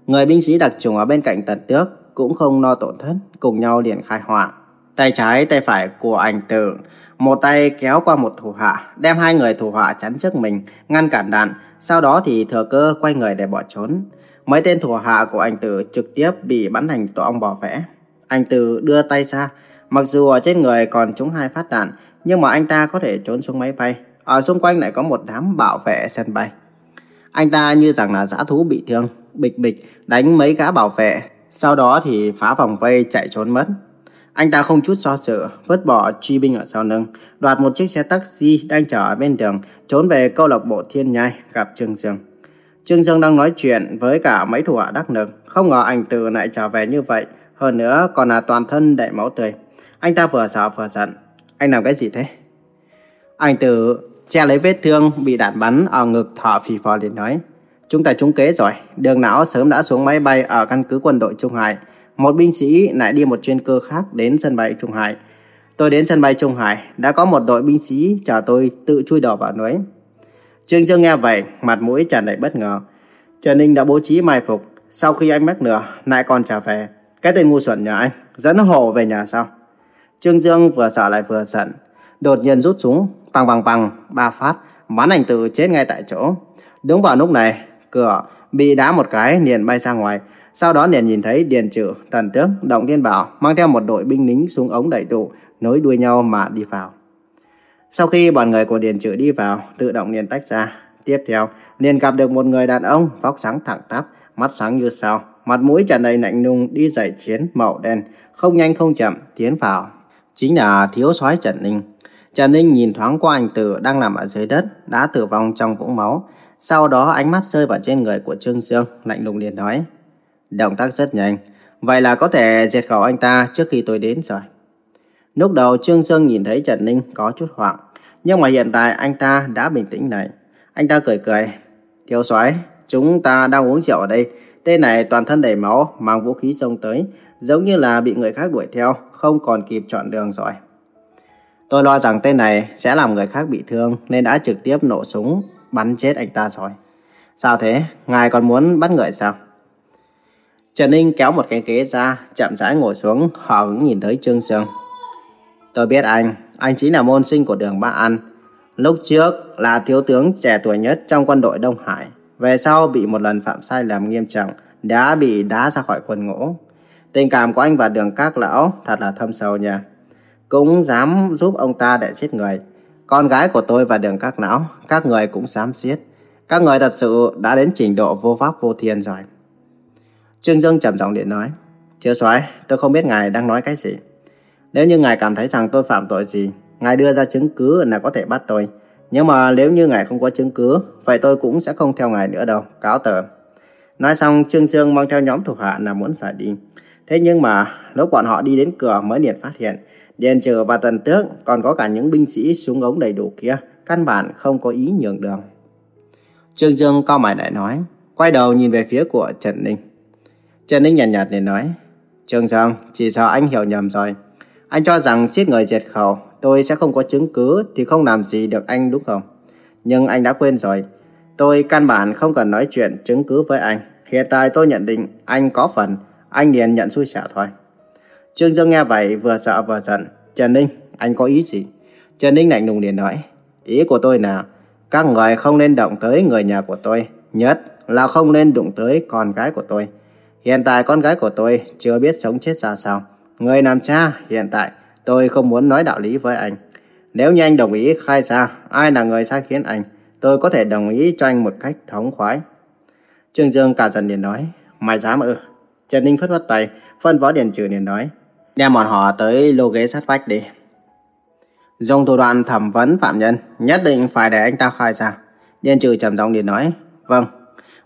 Người binh sĩ đặc trùng ở bên cạnh tần tước cũng không lo tổn thất, cùng nhau liền khai hỏa. Tay trái tay phải của anh tự một tay kéo qua một thủ hạ, đem hai người thủ hạ chắn trước mình, ngăn cản đạn, sau đó thì thừa cơ quay người để bỏ trốn. Mấy tên thủ hạ của anh Tử trực tiếp bị bắn thành tổ ong bò vẽ. Anh Tử đưa tay ra, mặc dù ở trên người còn trúng hai phát đạn, nhưng mà anh ta có thể trốn xuống máy bay. Ở xung quanh lại có một đám bảo vệ sân bay. Anh ta như rằng là giã thú bị thương, bịch bịch đánh mấy gã bảo vệ, sau đó thì phá vòng vây chạy trốn mất. Anh ta không chút do dự, vứt bỏ truy binh ở sau lưng, đoạt một chiếc xe taxi đang chở ở bên đường, trốn về câu lạc bộ Thiên Nhai gặp Trương Dương. Trương Dương đang nói chuyện với cả mấy thủ hạ đắc lực, không ngờ anh Từ lại trở về như vậy, hơn nữa còn là toàn thân đầy máu tươi. Anh ta vừa sợ vừa giận. Anh làm cái gì thế? Anh Từ che lấy vết thương bị đạn bắn ở ngực thọ phì phò liền nói. Chúng ta trúng kế rồi, đường não sớm đã xuống máy bay ở căn cứ quân đội Trung Hải. Một binh sĩ lại đi một chuyên cơ khác đến sân bay Trung Hải. Tôi đến sân bay Trung Hải, đã có một đội binh sĩ chờ tôi tự chui đầu vào núi. Trương Dương nghe vậy, mặt mũi tràn đầy bất ngờ. Trần Ninh đã bố trí mai phục, sau khi anh mắc nửa, lại còn trả về. Cái tên ngu xuẩn nhà anh, dẫn hộ về nhà sao? Trương Dương vừa sợ lại vừa giận, đột nhiên rút súng, bằng bằng bằng, ba phát, bắn anh Từ chết ngay tại chỗ. Đúng vào lúc này, cửa bị đá một cái liền bay ra ngoài, sau đó liền nhìn thấy Điền Trử, Tần Tước, Động Thiên Bảo mang theo một đội binh lính xuống ống đẩy tụ, nối đuôi nhau mà đi vào. Sau khi bọn người của Điền Trử đi vào, tự động liền tách ra. Tiếp theo, liền gặp được một người đàn ông vóc sáng thẳng tắp, mắt sáng như sao, mặt mũi tràn đầy lạnh lùng đi giày chiến màu đen, không nhanh không chậm tiến vào. Chính là thiếu soái Trần Ninh. Trần Ninh nhìn thoáng qua anh Tử đang nằm ở dưới đất, đã tử vong trong vũng máu. Sau đó ánh mắt rơi vào trên người của Trương Dương, lạnh lùng liền nói. Động tác rất nhanh. Vậy là có thể diệt khẩu anh ta trước khi tôi đến rồi. Lúc đầu Trương Dương nhìn thấy Trần Ninh có chút hoảng. Nhưng mà hiện tại anh ta đã bình tĩnh lại. Anh ta cười cười. Thiếu soái, chúng ta đang uống rượu ở đây. Tên này toàn thân đầy máu, mang vũ khí xông tới. Giống như là bị người khác đuổi theo, không còn kịp chọn đường rồi. Tôi lo rằng tên này sẽ làm người khác bị thương nên đã trực tiếp nổ súng bắn chết anh ta rồi. Sao thế? Ngài còn muốn bắt người sao? Trần Ninh kéo một cái ghế ra, chậm rãi ngồi xuống, hờ hững nhìn thấy Trương sương Tôi biết anh, anh chính là môn sinh của đường Ba An. Lúc trước là thiếu tướng trẻ tuổi nhất trong quân đội Đông Hải. Về sau bị một lần phạm sai lầm nghiêm trọng, đã bị đá ra khỏi quân ngũ. Tình cảm của anh và đường các lão thật là thâm sâu nha. Cũng dám giúp ông ta để giết người. Con gái của tôi và đường các não các người cũng dám giết. Các người thật sự đã đến trình độ vô pháp vô thiên rồi. Trương Dương trầm giọng điện nói, Thiếu soái, tôi không biết ngài đang nói cái gì. Nếu như ngài cảm thấy rằng tôi phạm tội gì, ngài đưa ra chứng cứ là có thể bắt tôi. Nhưng mà nếu như ngài không có chứng cứ, vậy tôi cũng sẽ không theo ngài nữa đâu, cáo tờ. Nói xong, Trương Dương mang theo nhóm thuộc hạ là muốn xài đi. Thế nhưng mà, lúc bọn họ đi đến cửa mới liền phát hiện, Điền Trừ và Tần Tước còn có cả những binh sĩ súng ống đầy đủ kia, căn bản không có ý nhường đường. Trương Dương cao mày lại nói, quay đầu nhìn về phía của Trần Ninh. Trần Ninh nhàn nhạt, nhạt để nói, Trương Dương, chỉ sợ anh hiểu nhầm rồi. Anh cho rằng giết người diệt khẩu, tôi sẽ không có chứng cứ thì không làm gì được anh đúng không? Nhưng anh đã quên rồi. Tôi căn bản không cần nói chuyện chứng cứ với anh. Hiện tại tôi nhận định anh có phần, anh liền nhận xui xẻo thôi. Trương Dương nghe vậy vừa sợ vừa giận. Trần Ninh, anh có ý gì? Trần Ninh lạnh lùng liền nói. Ý của tôi là các người không nên động tới người nhà của tôi. Nhất là không nên đụng tới con gái của tôi. Hiện tại con gái của tôi chưa biết sống chết ra sao. Người làm cha, hiện tại tôi không muốn nói đạo lý với anh. Nếu như anh đồng ý khai ra ai là người sai khiến anh, tôi có thể đồng ý cho anh một cách thống khoái. Trương Dương cả dần liền nói, mày dám ư? Trần Ninh phất phất tay, phân võ Điền Trừ liền nói, đem bọn họ tới lô ghế sát vách đi. Dùng thủ đoạn thẩm vấn phạm nhân, nhất định phải để anh ta khai ra. Điền Trừ trầm giọng điện nói, vâng.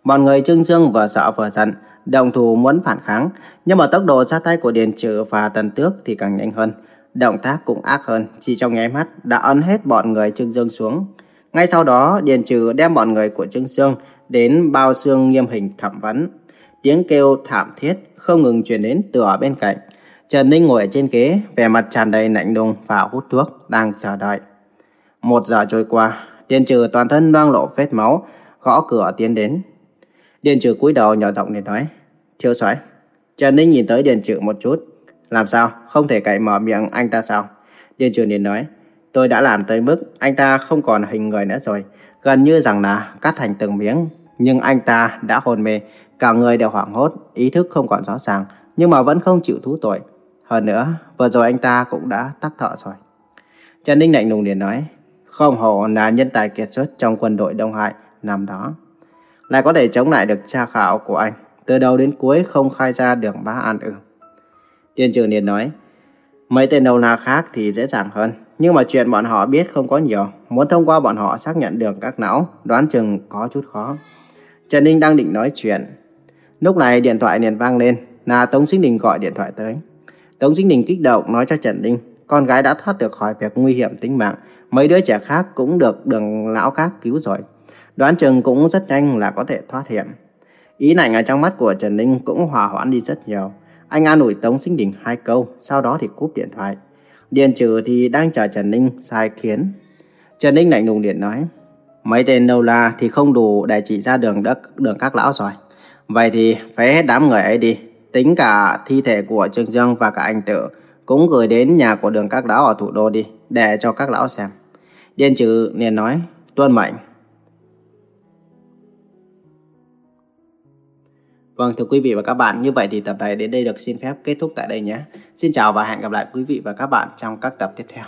Bọn người trưng Dương vừa sợ vừa giận, đồng thủ muốn phản kháng, nhưng mà tốc độ ra tay của Điền Trừ và Tần Tước thì càng nhanh hơn. Động tác cũng ác hơn, chỉ trong nháy mắt đã ấn hết bọn người Trương Dương xuống. Ngay sau đó, Điền Trừ đem bọn người của Trương Dương đến bao xương nghiêm hình thẩm vấn. Tiếng kêu thảm thiết không ngừng truyền đến từ ở bên cạnh. Trần Ninh ngồi ở trên ghế, vẻ mặt tràn đầy lạnh lùng và hút thuốc, đang chờ đợi. Một giờ trôi qua, Điền Trừ toàn thân loang lộ vết máu, gõ cửa tiến đến. Điền Trừ cúi đầu nhỏ giọng để nói, Thiếu soái Trần Ninh nhìn tới Điền Trừ một chút, làm sao? Không thể cậy mở miệng anh ta sao? Điền Trừ liền nói, tôi đã làm tới mức anh ta không còn hình người nữa rồi. Gần như rằng là cắt thành từng miếng. Nhưng anh ta đã hôn mê, cả người đều hoảng hốt, ý thức không còn rõ ràng, nhưng mà vẫn không chịu thú tội. Hơn nữa, vừa rồi anh ta cũng đã tắt thở rồi. Trần Ninh lạnh lùng liền nói, không hổ là nhân tài kiệt xuất trong quân đội Đông Hải năm đó. Lại có thể chống lại được tra khảo của anh, từ đầu đến cuối không khai ra đường bá an ư. Tiên trưởng liền nói, mấy tên đầu na khác thì dễ dàng hơn, nhưng mà chuyện bọn họ biết không có nhiều, muốn thông qua bọn họ xác nhận được các não, đoán chừng có chút khó. Trần Ninh đang định nói chuyện. Lúc này điện thoại liền vang lên, là Tống Sinh Đình gọi điện thoại tới. Tống Sinh Đình kích động nói cho Trần Ninh, con gái đã thoát được khỏi việc nguy hiểm tính mạng, mấy đứa trẻ khác cũng được đường lão các cứu rồi. Đoán chừng cũng rất nhanh là có thể thoát hiểm. Ý này ở trong mắt của Trần Ninh cũng hòa hoãn đi rất nhiều. Anh an ủi Tống Sinh Đình hai câu, sau đó thì cúp điện thoại. Điền trừ thì đang chờ Trần Ninh sai khiến. Trần Ninh lạnh lùng điện nói, mấy tên đâu la thì không đủ để chỉ ra đường đất đường các lão rồi. Vậy thì phải hết đám người ấy đi, tính cả thi thể của Trương Dương và cả anh Tự cũng gửi đến nhà của đường các lão ở thủ đô đi, để cho các lão xem. Điên trừ liền nói, tuân mệnh. Vâng thưa quý vị và các bạn, như vậy thì tập này đến đây được xin phép kết thúc tại đây nhé. Xin chào và hẹn gặp lại quý vị và các bạn trong các tập tiếp theo.